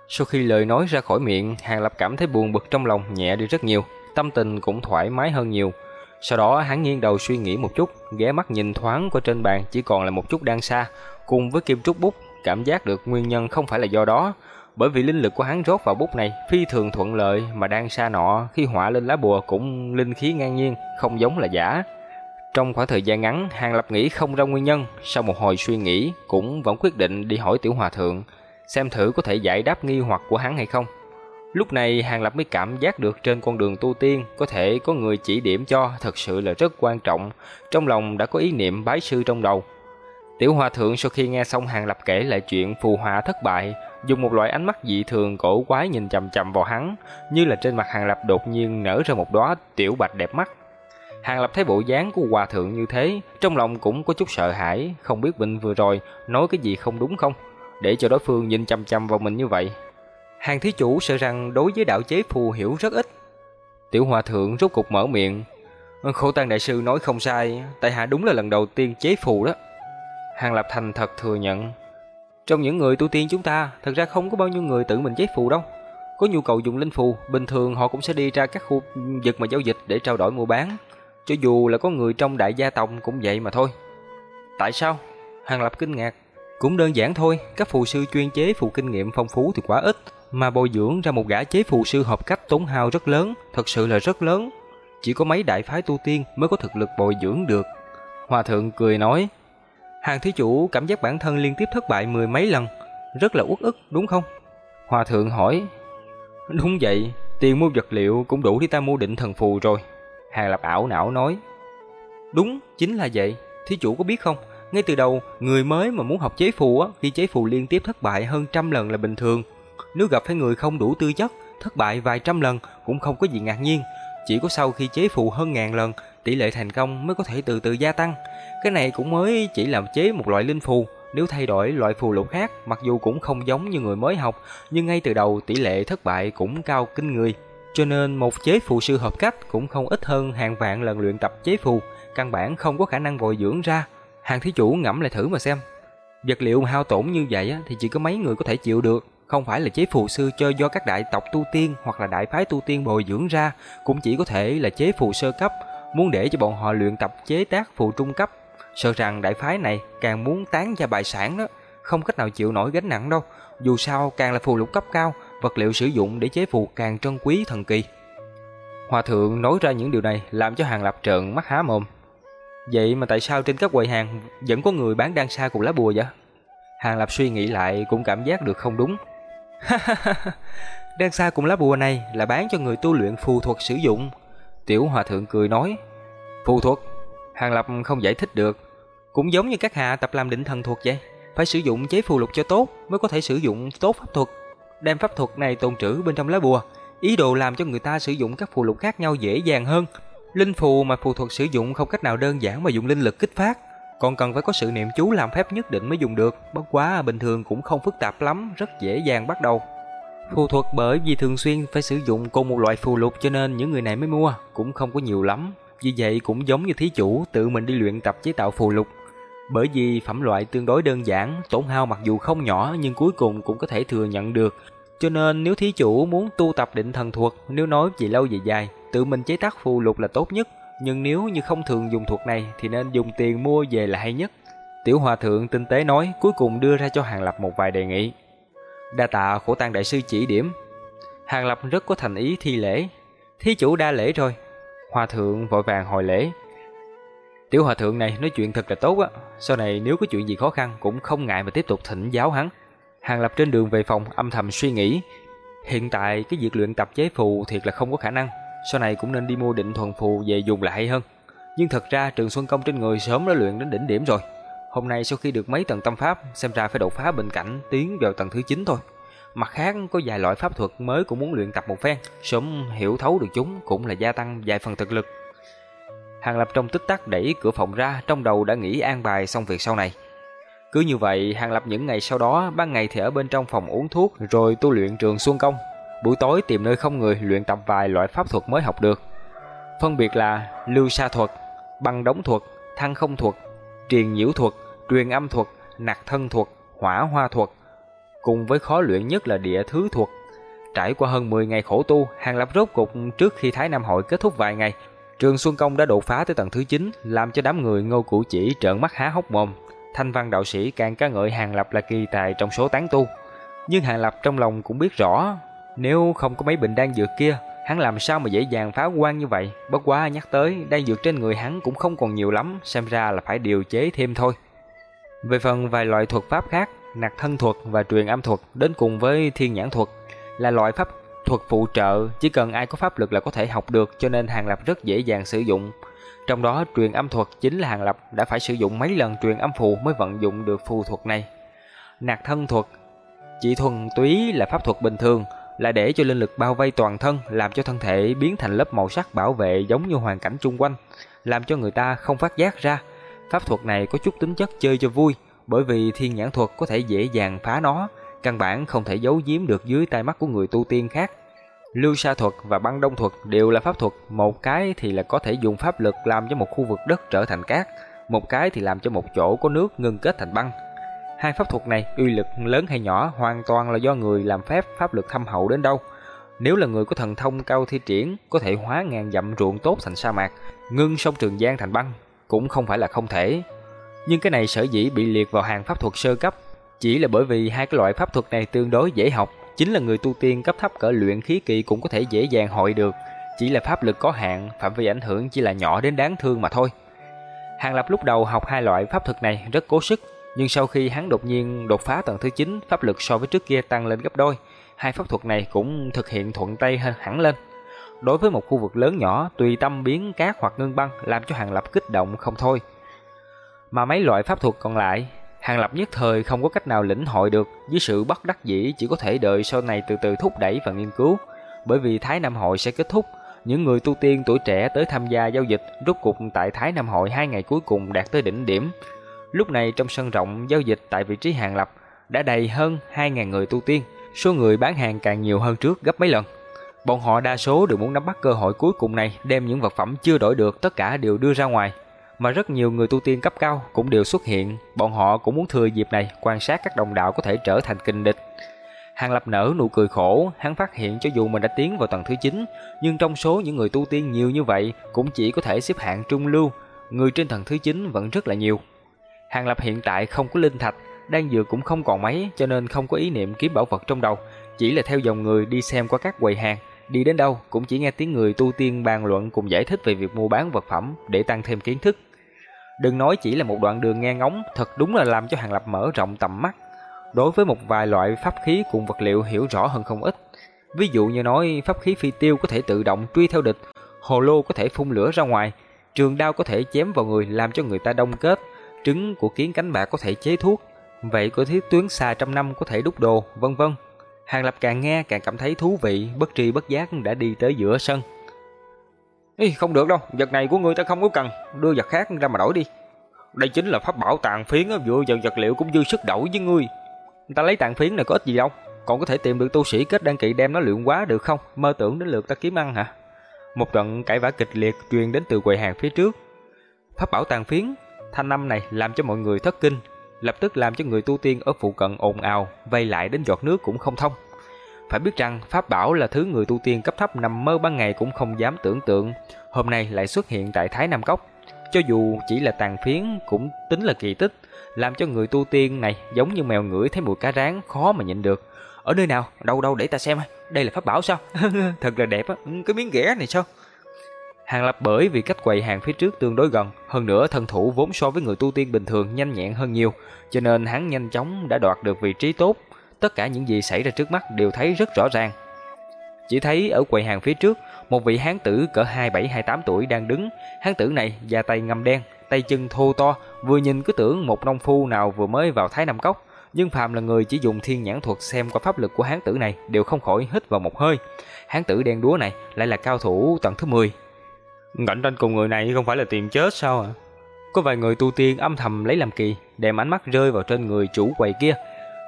Sau khi lời nói ra khỏi miệng, Hàng Lập cảm thấy buồn bực trong lòng nhẹ đi rất nhiều tâm tình cũng thoải mái hơn nhiều. Sau đó hắn nghiêng đầu suy nghĩ một chút, ghé mắt nhìn thoáng qua trên bàn chỉ còn là một chút đang xa, cùng với kim trúc bút, cảm giác được nguyên nhân không phải là do đó, bởi vì linh lực của hắn rót vào bút này phi thường thuận lợi mà đang xa nọ khi họa lên lá bùa cũng linh khí ngang nhiên, không giống là giả. Trong khoảng thời gian ngắn, Hàng Lập nghĩ không ra nguyên nhân, sau một hồi suy nghĩ cũng vẫn quyết định đi hỏi tiểu hòa thượng, xem thử có thể giải đáp nghi hoặc của hắn hay không. Lúc này Hàng Lập mới cảm giác được trên con đường tu tiên có thể có người chỉ điểm cho thật sự là rất quan trọng, trong lòng đã có ý niệm bái sư trong đầu. Tiểu Hòa Thượng sau khi nghe xong Hàng Lập kể lại chuyện phù hòa thất bại, dùng một loại ánh mắt dị thường cổ quái nhìn chầm chầm vào hắn, như là trên mặt Hàng Lập đột nhiên nở ra một đóa tiểu bạch đẹp mắt. Hàng Lập thấy bộ dáng của Hòa Thượng như thế, trong lòng cũng có chút sợ hãi, không biết mình vừa rồi nói cái gì không đúng không, để cho đối phương nhìn chầm chầm vào mình như vậy. Hàng thí chủ sợ rằng đối với đạo chế phù hiểu rất ít. Tiểu hòa thượng rốt cục mở miệng. Khổ tăng đại sư nói không sai, tại hạ đúng là lần đầu tiên chế phù đó. Hàng lập thành thật thừa nhận. Trong những người tu tiên chúng ta, thật ra không có bao nhiêu người tự mình chế phù đâu. Có nhu cầu dùng linh phù, bình thường họ cũng sẽ đi ra các khu vực mà giao dịch để trao đổi mua bán. Cho dù là có người trong đại gia tộc cũng vậy mà thôi. Tại sao? Hàng lập kinh ngạc. Cũng đơn giản thôi, các phù sư chuyên chế phù kinh nghiệm phong phú thì quá ít, mà bồi dưỡng ra một gã chế phù sư hợp cách tốn hao rất lớn, thật sự là rất lớn. Chỉ có mấy đại phái tu tiên mới có thực lực bồi dưỡng được. Hòa thượng cười nói, hàng thí chủ cảm giác bản thân liên tiếp thất bại mười mấy lần, rất là uất ức đúng không? Hòa thượng hỏi, đúng vậy, tiền mua vật liệu cũng đủ để ta mua định thần phù rồi. Hàng lập ảo não nói, đúng, chính là vậy, thí chủ có biết không? Ngay từ đầu, người mới mà muốn học chế phù á, khi chế phù liên tiếp thất bại hơn trăm lần là bình thường. Nếu gặp phải người không đủ tư chất, thất bại vài trăm lần cũng không có gì ngạc nhiên. Chỉ có sau khi chế phù hơn ngàn lần, tỷ lệ thành công mới có thể từ từ gia tăng. Cái này cũng mới chỉ làm chế một loại linh phù, nếu thay đổi loại phù lục khác, mặc dù cũng không giống như người mới học, nhưng ngay từ đầu tỷ lệ thất bại cũng cao kinh người. Cho nên một chế phù sư hợp cách cũng không ít hơn hàng vạn lần luyện tập chế phù, căn bản không có khả năng bồi dưỡng ra. Hàng thí chủ ngẫm lại thử mà xem. Vật liệu hao tổn như vậy thì chỉ có mấy người có thể chịu được, không phải là chế phù sư chơi do các đại tộc tu tiên hoặc là đại phái tu tiên bồi dưỡng ra, cũng chỉ có thể là chế phù sơ cấp, muốn để cho bọn họ luyện tập chế tác phù trung cấp. Sợ rằng đại phái này càng muốn tán gia bài sản đó, không cách nào chịu nổi gánh nặng đâu. Dù sao càng là phù lục cấp cao, vật liệu sử dụng để chế phù càng trân quý thần kỳ. Hòa thượng nói ra những điều này làm cho Hàng Lập trợn mắt há mồm. Vậy mà tại sao trên các quầy hàng vẫn có người bán đan sa cùng lá bùa vậy? Hàng Lập suy nghĩ lại cũng cảm giác được không đúng. *laughs* đan sa cùng lá bùa này là bán cho người tu luyện phù thuật sử dụng. Tiểu Hòa thượng cười nói. Phù thuật? Hàng Lập không giải thích được. Cũng giống như các hạ tập làm định thần thuật vậy. Phải sử dụng chế phù lục cho tốt mới có thể sử dụng tốt pháp thuật. Đem pháp thuật này tồn trữ bên trong lá bùa. Ý đồ làm cho người ta sử dụng các phù lục khác nhau dễ dàng hơn. Linh phù mà phù thuật sử dụng không cách nào đơn giản mà dùng linh lực kích phát. Còn cần phải có sự niệm chú làm phép nhất định mới dùng được. Bất quá bình thường cũng không phức tạp lắm, rất dễ dàng bắt đầu. Phù thuật bởi vì thường xuyên phải sử dụng cùng một loại phù lục cho nên những người này mới mua, cũng không có nhiều lắm. Vì vậy cũng giống như thí chủ tự mình đi luyện tập chế tạo phù lục. Bởi vì phẩm loại tương đối đơn giản, tổn hao mặc dù không nhỏ nhưng cuối cùng cũng có thể thừa nhận được. Cho nên nếu thí chủ muốn tu tập định thần thuật, nếu nói về lâu về dài, tự mình chế tác phù lục là tốt nhất. Nhưng nếu như không thường dùng thuật này thì nên dùng tiền mua về là hay nhất. Tiểu Hòa Thượng tinh tế nói cuối cùng đưa ra cho Hàng Lập một vài đề nghị. Đa tạ khổ tăng đại sư chỉ điểm. Hàng Lập rất có thành ý thi lễ. Thí chủ đa lễ rồi, Hòa thượng vội vàng hồi lễ. Tiểu hòa thượng này nói chuyện thật là tốt á, sau này nếu có chuyện gì khó khăn cũng không ngại mà tiếp tục thỉnh giáo hắn. Hàng Lập trên đường về phòng âm thầm suy nghĩ, hiện tại cái việc luyện tập chế phù thiệt là không có khả năng, sau này cũng nên đi mua định thuần phù về dùng lại hơn. Nhưng thật ra Trường Xuân Công trên người sớm đã luyện đến đỉnh điểm rồi. Hôm nay sau khi được mấy tầng tâm pháp, xem ra phải đột phá bình cảnh tiến vào tầng thứ 9 thôi. Mặt khác có vài loại pháp thuật mới cũng muốn luyện tập một phen, sớm hiểu thấu được chúng cũng là gia tăng vài phần thực lực. Hàng Lập trong tích tắc đẩy cửa phòng ra, trong đầu đã nghĩ an bài xong việc sau này. Cứ như vậy, Hàng Lập những ngày sau đó, ban ngày thì ở bên trong phòng uống thuốc, rồi tu luyện trường Xuân Công. Buổi tối tìm nơi không người luyện tập vài loại pháp thuật mới học được. Phân biệt là lưu sa thuật, băng đóng thuật, thăng không thuật, truyền nhiễu thuật, truyền âm thuật, nạc thân thuật, hỏa hoa thuật, cùng với khó luyện nhất là địa thứ thuật. Trải qua hơn 10 ngày khổ tu, Hàng Lập rốt cục trước khi Thái Nam hội kết thúc vài ngày, Trường Xuân Công đã đột phá tới tầng thứ 9, làm cho đám người Ngô Cửu Chỉ trợn mắt há hốc mồm. Thanh văn đạo sĩ càng ca ngợi Hàng Lập là kỳ tài trong số tán tu. Nhưng Hàng Lập trong lòng cũng biết rõ, nếu không có mấy bình đan dược kia, hắn làm sao mà dễ dàng phá quan như vậy. Bất quá nhắc tới, đan dược trên người hắn cũng không còn nhiều lắm, xem ra là phải điều chế thêm thôi. Về phần vài loại thuật pháp khác, nạc thân thuật và truyền âm thuật đến cùng với thiên nhãn thuật là loại pháp thuật phụ trợ, chỉ cần ai có pháp lực là có thể học được cho nên Hàng Lập rất dễ dàng sử dụng. Trong đó truyền âm thuật chính là Hàng Lập đã phải sử dụng mấy lần truyền âm phù mới vận dụng được phù thuật này. Nạc thân thuật chỉ thuần túy là pháp thuật bình thường, là để cho linh lực bao vây toàn thân, làm cho thân thể biến thành lớp màu sắc bảo vệ giống như hoàn cảnh chung quanh, làm cho người ta không phát giác ra. Pháp thuật này có chút tính chất chơi cho vui, bởi vì thiên nhãn thuật có thể dễ dàng phá nó, căn bản không thể giấu giếm được dưới tai mắt của người tu tiên khác. Lưu sa thuật và băng đông thuật đều là pháp thuật, một cái thì là có thể dùng pháp lực làm cho một khu vực đất trở thành cát, một cái thì làm cho một chỗ có nước ngưng kết thành băng. Hai pháp thuật này uy lực lớn hay nhỏ hoàn toàn là do người làm phép pháp lực thâm hậu đến đâu. Nếu là người có thần thông cao thi triển, có thể hóa ngàn dặm ruộng tốt thành sa mạc, ngưng sông Trường Giang thành băng, cũng không phải là không thể. Nhưng cái này sở dĩ bị liệt vào hàng pháp thuật sơ cấp chỉ là bởi vì hai cái loại pháp thuật này tương đối dễ học, chính là người tu tiên cấp thấp cỡ luyện khí kỳ cũng có thể dễ dàng hội được, chỉ là pháp lực có hạn, phạm vi ảnh hưởng chỉ là nhỏ đến đáng thương mà thôi. Hàng Lập lúc đầu học hai loại pháp thuật này rất cố sức, nhưng sau khi hắn đột nhiên đột phá tầng thứ 9, pháp lực so với trước kia tăng lên gấp đôi, hai pháp thuật này cũng thực hiện thuận tay hơn hẳn lên. Đối với một khu vực lớn nhỏ, tùy tâm biến cát hoặc ngưng băng làm cho Hàng Lập kích động không thôi. Mà mấy loại pháp thuật còn lại, Hàng Lập nhất thời không có cách nào lĩnh hội được, với sự bất đắc dĩ chỉ có thể đợi sau này từ từ thúc đẩy và nghiên cứu. Bởi vì Thái Nam Hội sẽ kết thúc, những người tu tiên tuổi trẻ tới tham gia giao dịch rút cục tại Thái Nam Hội hai ngày cuối cùng đạt tới đỉnh điểm. Lúc này trong sân rộng giao dịch tại vị trí hàng lập đã đầy hơn 2.000 người tu tiên, số người bán hàng càng nhiều hơn trước gấp mấy lần. Bọn họ đa số đều muốn nắm bắt cơ hội cuối cùng này đem những vật phẩm chưa đổi được tất cả đều đưa ra ngoài. Mà rất nhiều người tu tiên cấp cao cũng đều xuất hiện, bọn họ cũng muốn thừa dịp này quan sát các đồng đạo có thể trở thành kinh địch. Hàng Lập nở nụ cười khổ, hắn phát hiện cho dù mình đã tiến vào tầng thứ 9, nhưng trong số những người tu tiên nhiều như vậy cũng chỉ có thể xếp hạng trung lưu, người trên tầng thứ 9 vẫn rất là nhiều. Hàng Lập hiện tại không có linh thạch, đang dược cũng không còn mấy cho nên không có ý niệm kiếm bảo vật trong đầu, chỉ là theo dòng người đi xem qua các quầy hàng, đi đến đâu cũng chỉ nghe tiếng người tu tiên bàn luận cùng giải thích về việc mua bán vật phẩm để tăng thêm kiến thức. Đừng nói chỉ là một đoạn đường nghe ngóng, thật đúng là làm cho Hàng Lập mở rộng tầm mắt. Đối với một vài loại pháp khí cùng vật liệu hiểu rõ hơn không ít. Ví dụ như nói pháp khí phi tiêu có thể tự động truy theo địch, hồ lô có thể phun lửa ra ngoài, trường đao có thể chém vào người làm cho người ta đông kết, trứng của kiến cánh bạc có thể chế thuốc, vậy của thiết tuyến xa trăm năm có thể đúc đồ, vân vân. Hàng Lập càng nghe càng cảm thấy thú vị, bất tri bất giác đã đi tới giữa sân. Ê, không được đâu, vật này của ngươi ta không có cần, đưa vật khác ra mà đổi đi. Đây chính là pháp bảo tàn phiến dựa vào vật liệu cũng dư sức đổi với ngươi. Ta lấy tàn phiến này có ích gì đâu, còn có thể tìm được tu sĩ kết đăng kỵ đem nó luyện quá được không? Mơ tưởng đến lượt ta kiếm ăn hả? Một trận cãi vã kịch liệt truyền đến từ quầy hàng phía trước. Pháp bảo tàn phiến, thanh âm này làm cho mọi người thất kinh, lập tức làm cho người tu tiên ở phụ cận ồn ào, vây lại đến giọt nước cũng không thông. Phải biết rằng pháp bảo là thứ người tu tiên cấp thấp nằm mơ ban ngày cũng không dám tưởng tượng, hôm nay lại xuất hiện tại Thái Nam Cốc. Cho dù chỉ là tàn phiến cũng tính là kỳ tích, làm cho người tu tiên này giống như mèo ngửi thấy mùi cá rán khó mà nhịn được. Ở nơi nào? Đâu đâu để ta xem. Đây là pháp bảo sao? *laughs* Thật là đẹp á, cái miếng ghẻ này sao? Hàng Lập bởi vì cách quầy hàng phía trước tương đối gần, hơn nữa thân thủ vốn so với người tu tiên bình thường nhanh nhẹn hơn nhiều, cho nên hắn nhanh chóng đã đoạt được vị trí tốt. Tất cả những gì xảy ra trước mắt đều thấy rất rõ ràng. Chỉ thấy ở quầy hàng phía trước, một vị hán tử cỡ 27-28 tuổi đang đứng. Hán tử này da tay ngăm đen, tay chân thô to, vừa nhìn cứ tưởng một nông phu nào vừa mới vào Thái Nam Cốc. Nhưng phàm là người chỉ dùng thiên nhãn thuật xem qua pháp lực của hán tử này đều không khỏi hít vào một hơi. Hán tử đen đúa này lại là cao thủ tầng thứ 10. Cạnh tranh cùng người này không phải là tìm chết sao à? Có vài người tu tiên âm thầm lấy làm kỳ, đem ánh mắt rơi vào trên người chủ quầy kia.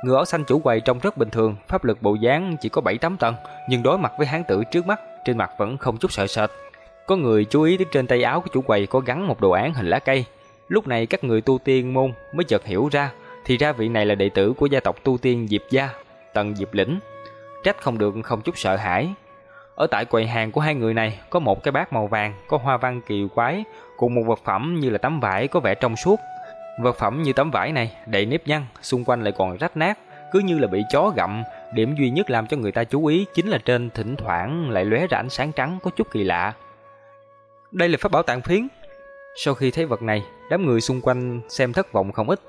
Người áo xanh chủ quầy trông rất bình thường, pháp lực bộ dáng chỉ có 7-8 tầng, nhưng đối mặt với hán tử trước mắt, trên mặt vẫn không chút sợ sệt. Có người chú ý đến trên tay áo của chủ quầy có gắn một đồ án hình lá cây. Lúc này các người tu tiên môn mới chợt hiểu ra, thì ra vị này là đệ tử của gia tộc tu tiên Diệp gia, Tần Diệp Lĩnh. Trách không được không chút sợ hãi, ở tại quầy hàng của hai người này có một cái bát màu vàng có hoa văn kỳ quái cùng một vật phẩm như là tấm vải có vẻ trong suốt. Vật phẩm như tấm vải này đầy nếp nhăn, xung quanh lại còn rách nát, cứ như là bị chó gặm. Điểm duy nhất làm cho người ta chú ý chính là trên thỉnh thoảng lại lóe ra ánh sáng trắng có chút kỳ lạ. Đây là pháp bảo tạng phiến. Sau khi thấy vật này, đám người xung quanh xem thất vọng không ít.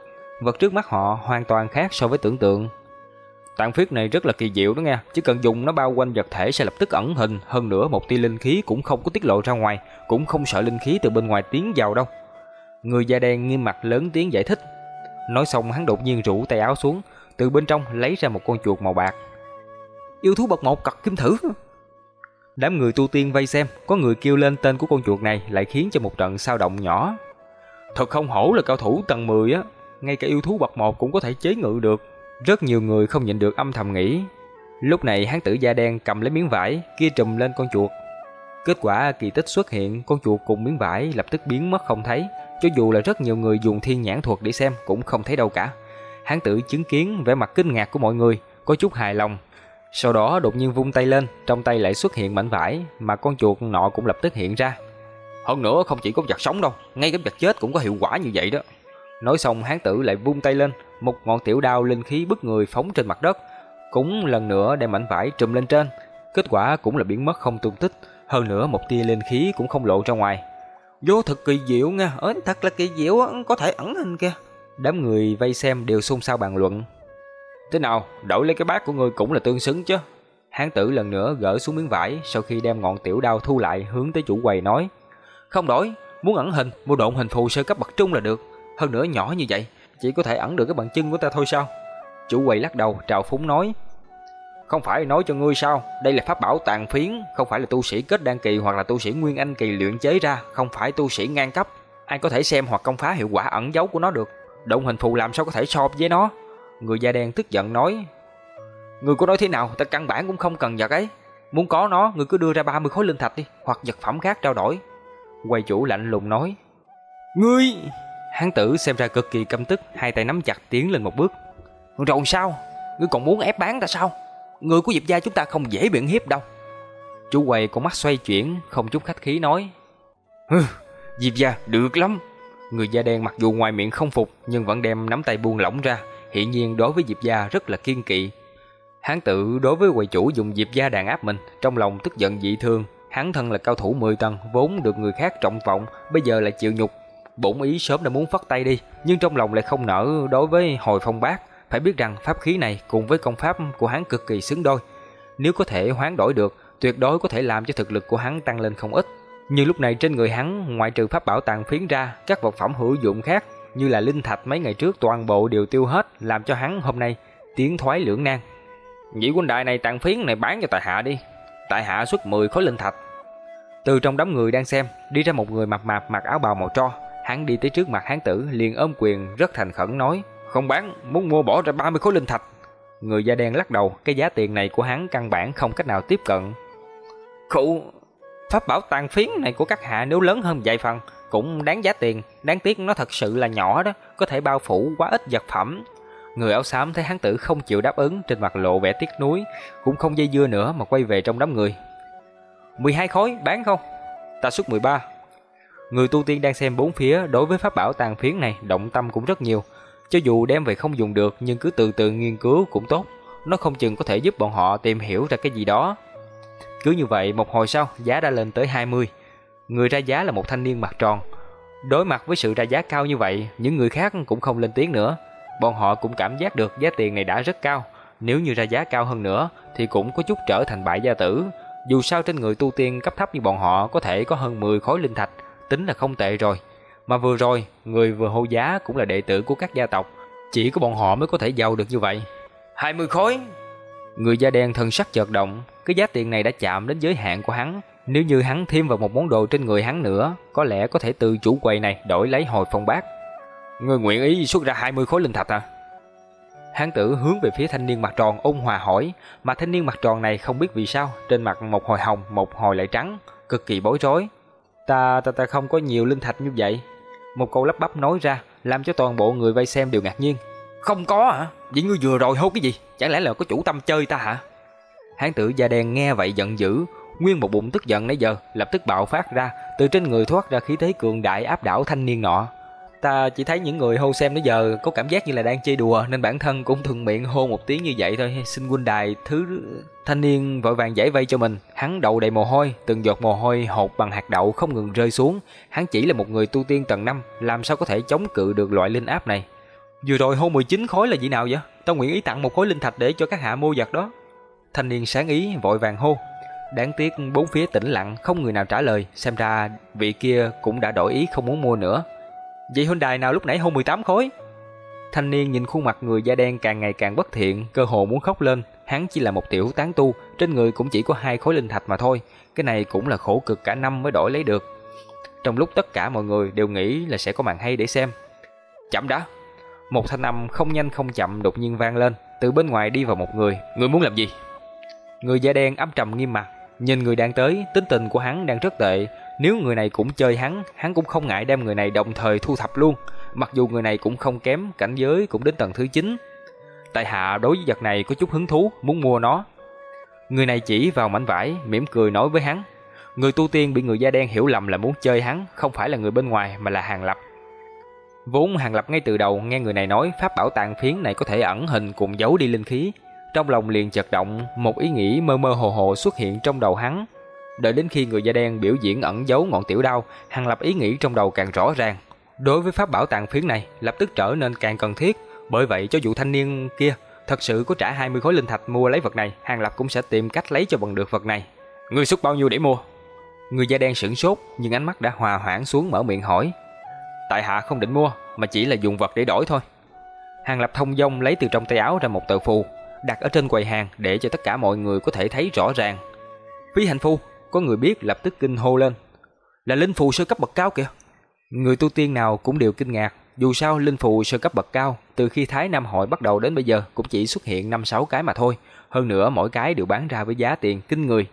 Vật trước mắt họ hoàn toàn khác so với tưởng tượng. Tàn phiết này rất là kỳ diệu đó nghe, chỉ cần dùng nó bao quanh vật thể sẽ lập tức ẩn hình, hơn nữa một tia linh khí cũng không có tiết lộ ra ngoài, cũng không sợ linh khí từ bên ngoài tiến vào đâu. Người da đen nghiêm mặt lớn tiếng giải thích. Nói xong hắn đột nhiên rủ tay áo xuống, từ bên trong lấy ra một con chuột màu bạc. Yêu thú bậc một cật kim thử. Đám người tu tiên vây xem, có người kêu lên tên của con chuột này lại khiến cho một trận sao động nhỏ. Thật không hổ là cao thủ tầng 10 á, ngay cả yêu thú bậc một cũng có thể chế ngự được. Rất nhiều người không nhịn được âm thầm nghĩ. Lúc này hán tử da đen cầm lấy miếng vải kia trùm lên con chuột. Kết quả kỳ tích xuất hiện, con chuột cùng miếng vải lập tức biến mất không thấy. Cho dù là rất nhiều người dùng thiên nhãn thuật để xem cũng không thấy đâu cả. Hán tử chứng kiến vẻ mặt kinh ngạc của mọi người, có chút hài lòng. Sau đó đột nhiên vung tay lên, trong tay lại xuất hiện mảnh vải mà con chuột nọ cũng lập tức hiện ra. Hơn nữa không chỉ có vật sống đâu, ngay cả vật chết cũng có hiệu quả như vậy đó. Nói xong hán tử lại vung tay lên, một ngọn tiểu đao linh khí bức người phóng trên mặt đất, cũng lần nữa đem mảnh vải trùm lên trên. Kết quả cũng là biến mất không tung tích, hơn nữa một tia linh khí cũng không lộ ra ngoài. Vô thực kỳ diệu nha, ớn thật là kỳ diệu, có thể ẩn hình kìa. Đám người vây xem đều xôn xao bàn luận. Thế nào, đổi lấy cái bát của người cũng là tương xứng chứ. Hán tử lần nữa gỡ xuống miếng vải, sau khi đem ngọn tiểu đao thu lại hướng tới chủ quầy nói. Không đổi, muốn ẩn hình, mua độn hình phù sơ cấp bậc trung là được. Hơn nữa nhỏ như vậy, chỉ có thể ẩn được cái bàn chân của ta thôi sao? Chủ quầy lắc đầu trào phúng nói. Không phải nói cho ngươi sao, đây là pháp bảo tàn phiến, không phải là tu sĩ kết đan kỳ hoặc là tu sĩ nguyên anh kỳ luyện chế ra, không phải tu sĩ ngang cấp. Ai có thể xem hoặc công phá hiệu quả ẩn giấu của nó được. Động hình phù làm sao có thể so với nó? Người da đen tức giận nói. Người có nói thế nào, ta căn bản cũng không cần vật ấy. Muốn có nó, người cứ đưa ra 30 khối linh thạch đi, hoặc vật phẩm khác trao đổi. quầy chủ lạnh lùng nói. Ngươi! Hán tử xem ra cực kỳ căm tức, hai tay nắm chặt tiến lên một bước. Rồi sao? Ngươi còn muốn ép bán ta sao? Người của Diệp gia chúng ta không dễ biện hiếp đâu. Chú quầy con mắt xoay chuyển, không chút khách khí nói. Hừ, Diệp gia được lắm. Người da đen mặc dù ngoài miệng không phục nhưng vẫn đem nắm tay buông lỏng ra, hiển nhiên đối với Diệp gia rất là kiên kỵ. Hán tự đối với quầy chủ dùng Diệp gia đàn áp mình, trong lòng tức giận dị thường hắn thân là cao thủ 10 tầng, vốn được người khác trọng vọng, bây giờ lại chịu nhục. Bổn ý sớm đã muốn phất tay đi, nhưng trong lòng lại không nỡ đối với hồi phong bát, phải biết rằng pháp khí này cùng với công pháp của hắn cực kỳ xứng đôi. Nếu có thể hoán đổi được, tuyệt đối có thể làm cho thực lực của hắn tăng lên không ít. Nhưng lúc này trên người hắn, ngoại trừ pháp bảo tàn phiến ra, các vật phẩm hữu dụng khác như là linh thạch mấy ngày trước toàn bộ đều tiêu hết, làm cho hắn hôm nay tiến thoái lưỡng nan. Nhĩ quân đại này tàn phiến này bán cho tại hạ đi. Tại hạ xuất 10 khối linh thạch. Từ trong đám người đang xem, đi ra một người mập mạp mặc áo bào màu tro, hắn đi tới trước mặt hán tử, liền ôm quyền rất thành khẩn nói: "Không bán, muốn mua bỏ ra 30 khối linh thạch." Người da đen lắc đầu, cái giá tiền này của hắn căn bản không cách nào tiếp cận. Khụ, pháp bảo tàn phiến này của các hạ nếu lớn hơn vài phần cũng đáng giá tiền, đáng tiếc nó thật sự là nhỏ đó, có thể bao phủ quá ít vật phẩm. Người áo xám thấy hắn tử không chịu đáp ứng, trên mặt lộ vẻ tiếc nuối, cũng không dây dưa nữa mà quay về trong đám người. 12 khối bán không? Ta xuất 13. Người tu tiên đang xem bốn phía đối với pháp bảo tàn phiến này động tâm cũng rất nhiều, cho dù đem về không dùng được nhưng cứ từ từ nghiên cứu cũng tốt, nó không chừng có thể giúp bọn họ tìm hiểu ra cái gì đó. Cứ như vậy một hồi sau giá đã lên tới 20. Người ra giá là một thanh niên mặt tròn. Đối mặt với sự ra giá cao như vậy, những người khác cũng không lên tiếng nữa. Bọn họ cũng cảm giác được giá tiền này đã rất cao. Nếu như ra giá cao hơn nữa thì cũng có chút trở thành bại gia tử. Dù sao trên người tu tiên cấp thấp như bọn họ có thể có hơn 10 khối linh thạch, tính là không tệ rồi. Mà vừa rồi, người vừa hô giá cũng là đệ tử của các gia tộc, chỉ có bọn họ mới có thể giàu được như vậy. 20 khối. Người da đen thân sắc chợt động, cái giá tiền này đã chạm đến giới hạn của hắn, nếu như hắn thêm vào một món đồ trên người hắn nữa, có lẽ có thể từ chủ quầy này đổi lấy hồi phong bát. Người nguyện ý xuất ra 20 khối linh thạch à? Hán tử hướng về phía thanh niên mặt tròn ôn hòa hỏi, mà thanh niên mặt tròn này không biết vì sao, trên mặt một hồi hồng, một hồi lại trắng, cực kỳ bối rối. Ta ta ta không có nhiều linh thạch như vậy. Một câu lắp bắp nói ra, làm cho toàn bộ người vây xem đều ngạc nhiên. Không có hả? Vậy ngươi vừa rồi hô cái gì? Chẳng lẽ là có chủ tâm chơi ta hả? Hán tử da đen nghe vậy giận dữ, nguyên một bụng tức giận nãy giờ lập tức bạo phát ra, từ trên người thoát ra khí thế cường đại áp đảo thanh niên nọ. Ta chỉ thấy những người hô xem nãy giờ có cảm giác như là đang chơi đùa nên bản thân cũng thường miệng hô một tiếng như vậy thôi. Xin huynh đài thứ thanh niên vội vàng giải vây cho mình, hắn đầu đầy mồ hôi, từng giọt mồ hôi hột bằng hạt đậu không ngừng rơi xuống. Hắn chỉ là một người tu tiên tầng 5, làm sao có thể chống cự được loại linh áp này? Vừa rồi hô 19 khối là gì nào vậy? Tao nguyện ý tặng một khối linh thạch để cho các hạ mua vật đó. Thanh niên sáng ý vội vàng hô. Đáng tiếc bốn phía tĩnh lặng, không người nào trả lời, xem ra vị kia cũng đã đổi ý không muốn mua nữa. Vậy huynh đài nào lúc nãy hôn 18 khối? Thanh niên nhìn khuôn mặt người da đen càng ngày càng bất thiện, cơ hồ muốn khóc lên, hắn chỉ là một tiểu tán tu, trên người cũng chỉ có hai khối linh thạch mà thôi, cái này cũng là khổ cực cả năm mới đổi lấy được. Trong lúc tất cả mọi người đều nghĩ là sẽ có màn hay để xem. Chậm đã. Một thanh âm không nhanh không chậm đột nhiên vang lên, từ bên ngoài đi vào một người, người muốn làm gì? Người da đen ấm trầm nghiêm mặt, nhìn người đang tới, tính tình của hắn đang rất tệ, nếu người này cũng chơi hắn, hắn cũng không ngại đem người này đồng thời thu thập luôn, mặc dù người này cũng không kém, cảnh giới cũng đến tầng thứ 9. Tại hạ đối với vật này có chút hứng thú, muốn mua nó. Người này chỉ vào mảnh vải, mỉm cười nói với hắn. Người tu tiên bị người da đen hiểu lầm là muốn chơi hắn, không phải là người bên ngoài mà là hàng lập. Vốn hàng lập ngay từ đầu nghe người này nói pháp bảo tàn phiến này có thể ẩn hình cùng giấu đi linh khí, trong lòng liền chợt động, một ý nghĩ mơ mơ hồ hồ xuất hiện trong đầu hắn. Đợi đến khi người da đen biểu diễn ẩn giấu ngọn tiểu đao, Hàng Lập ý nghĩ trong đầu càng rõ ràng. Đối với pháp bảo tàn phiến này, lập tức trở nên càng cần thiết, bởi vậy cho dù thanh niên kia thật sự có trả 20 khối linh thạch mua lấy vật này, Hàng Lập cũng sẽ tìm cách lấy cho bằng được vật này. Người xuất bao nhiêu để mua? Người da đen sửng sốt, nhưng ánh mắt đã hòa hoãn xuống mở miệng hỏi. Tại hạ không định mua, mà chỉ là dùng vật để đổi thôi. Hàng Lập thông dong lấy từ trong tay áo ra một tờ phù, đặt ở trên quầy hàng để cho tất cả mọi người có thể thấy rõ ràng. Phí hành phu, có người biết lập tức kinh hô lên. Là linh phù sơ cấp bậc cao kìa. Người tu tiên nào cũng đều kinh ngạc, Dù sao linh phù sơ cấp bậc cao, từ khi Thái Nam hội bắt đầu đến bây giờ cũng chỉ xuất hiện 5-6 cái mà thôi. Hơn nữa mỗi cái đều bán ra với giá tiền kinh người,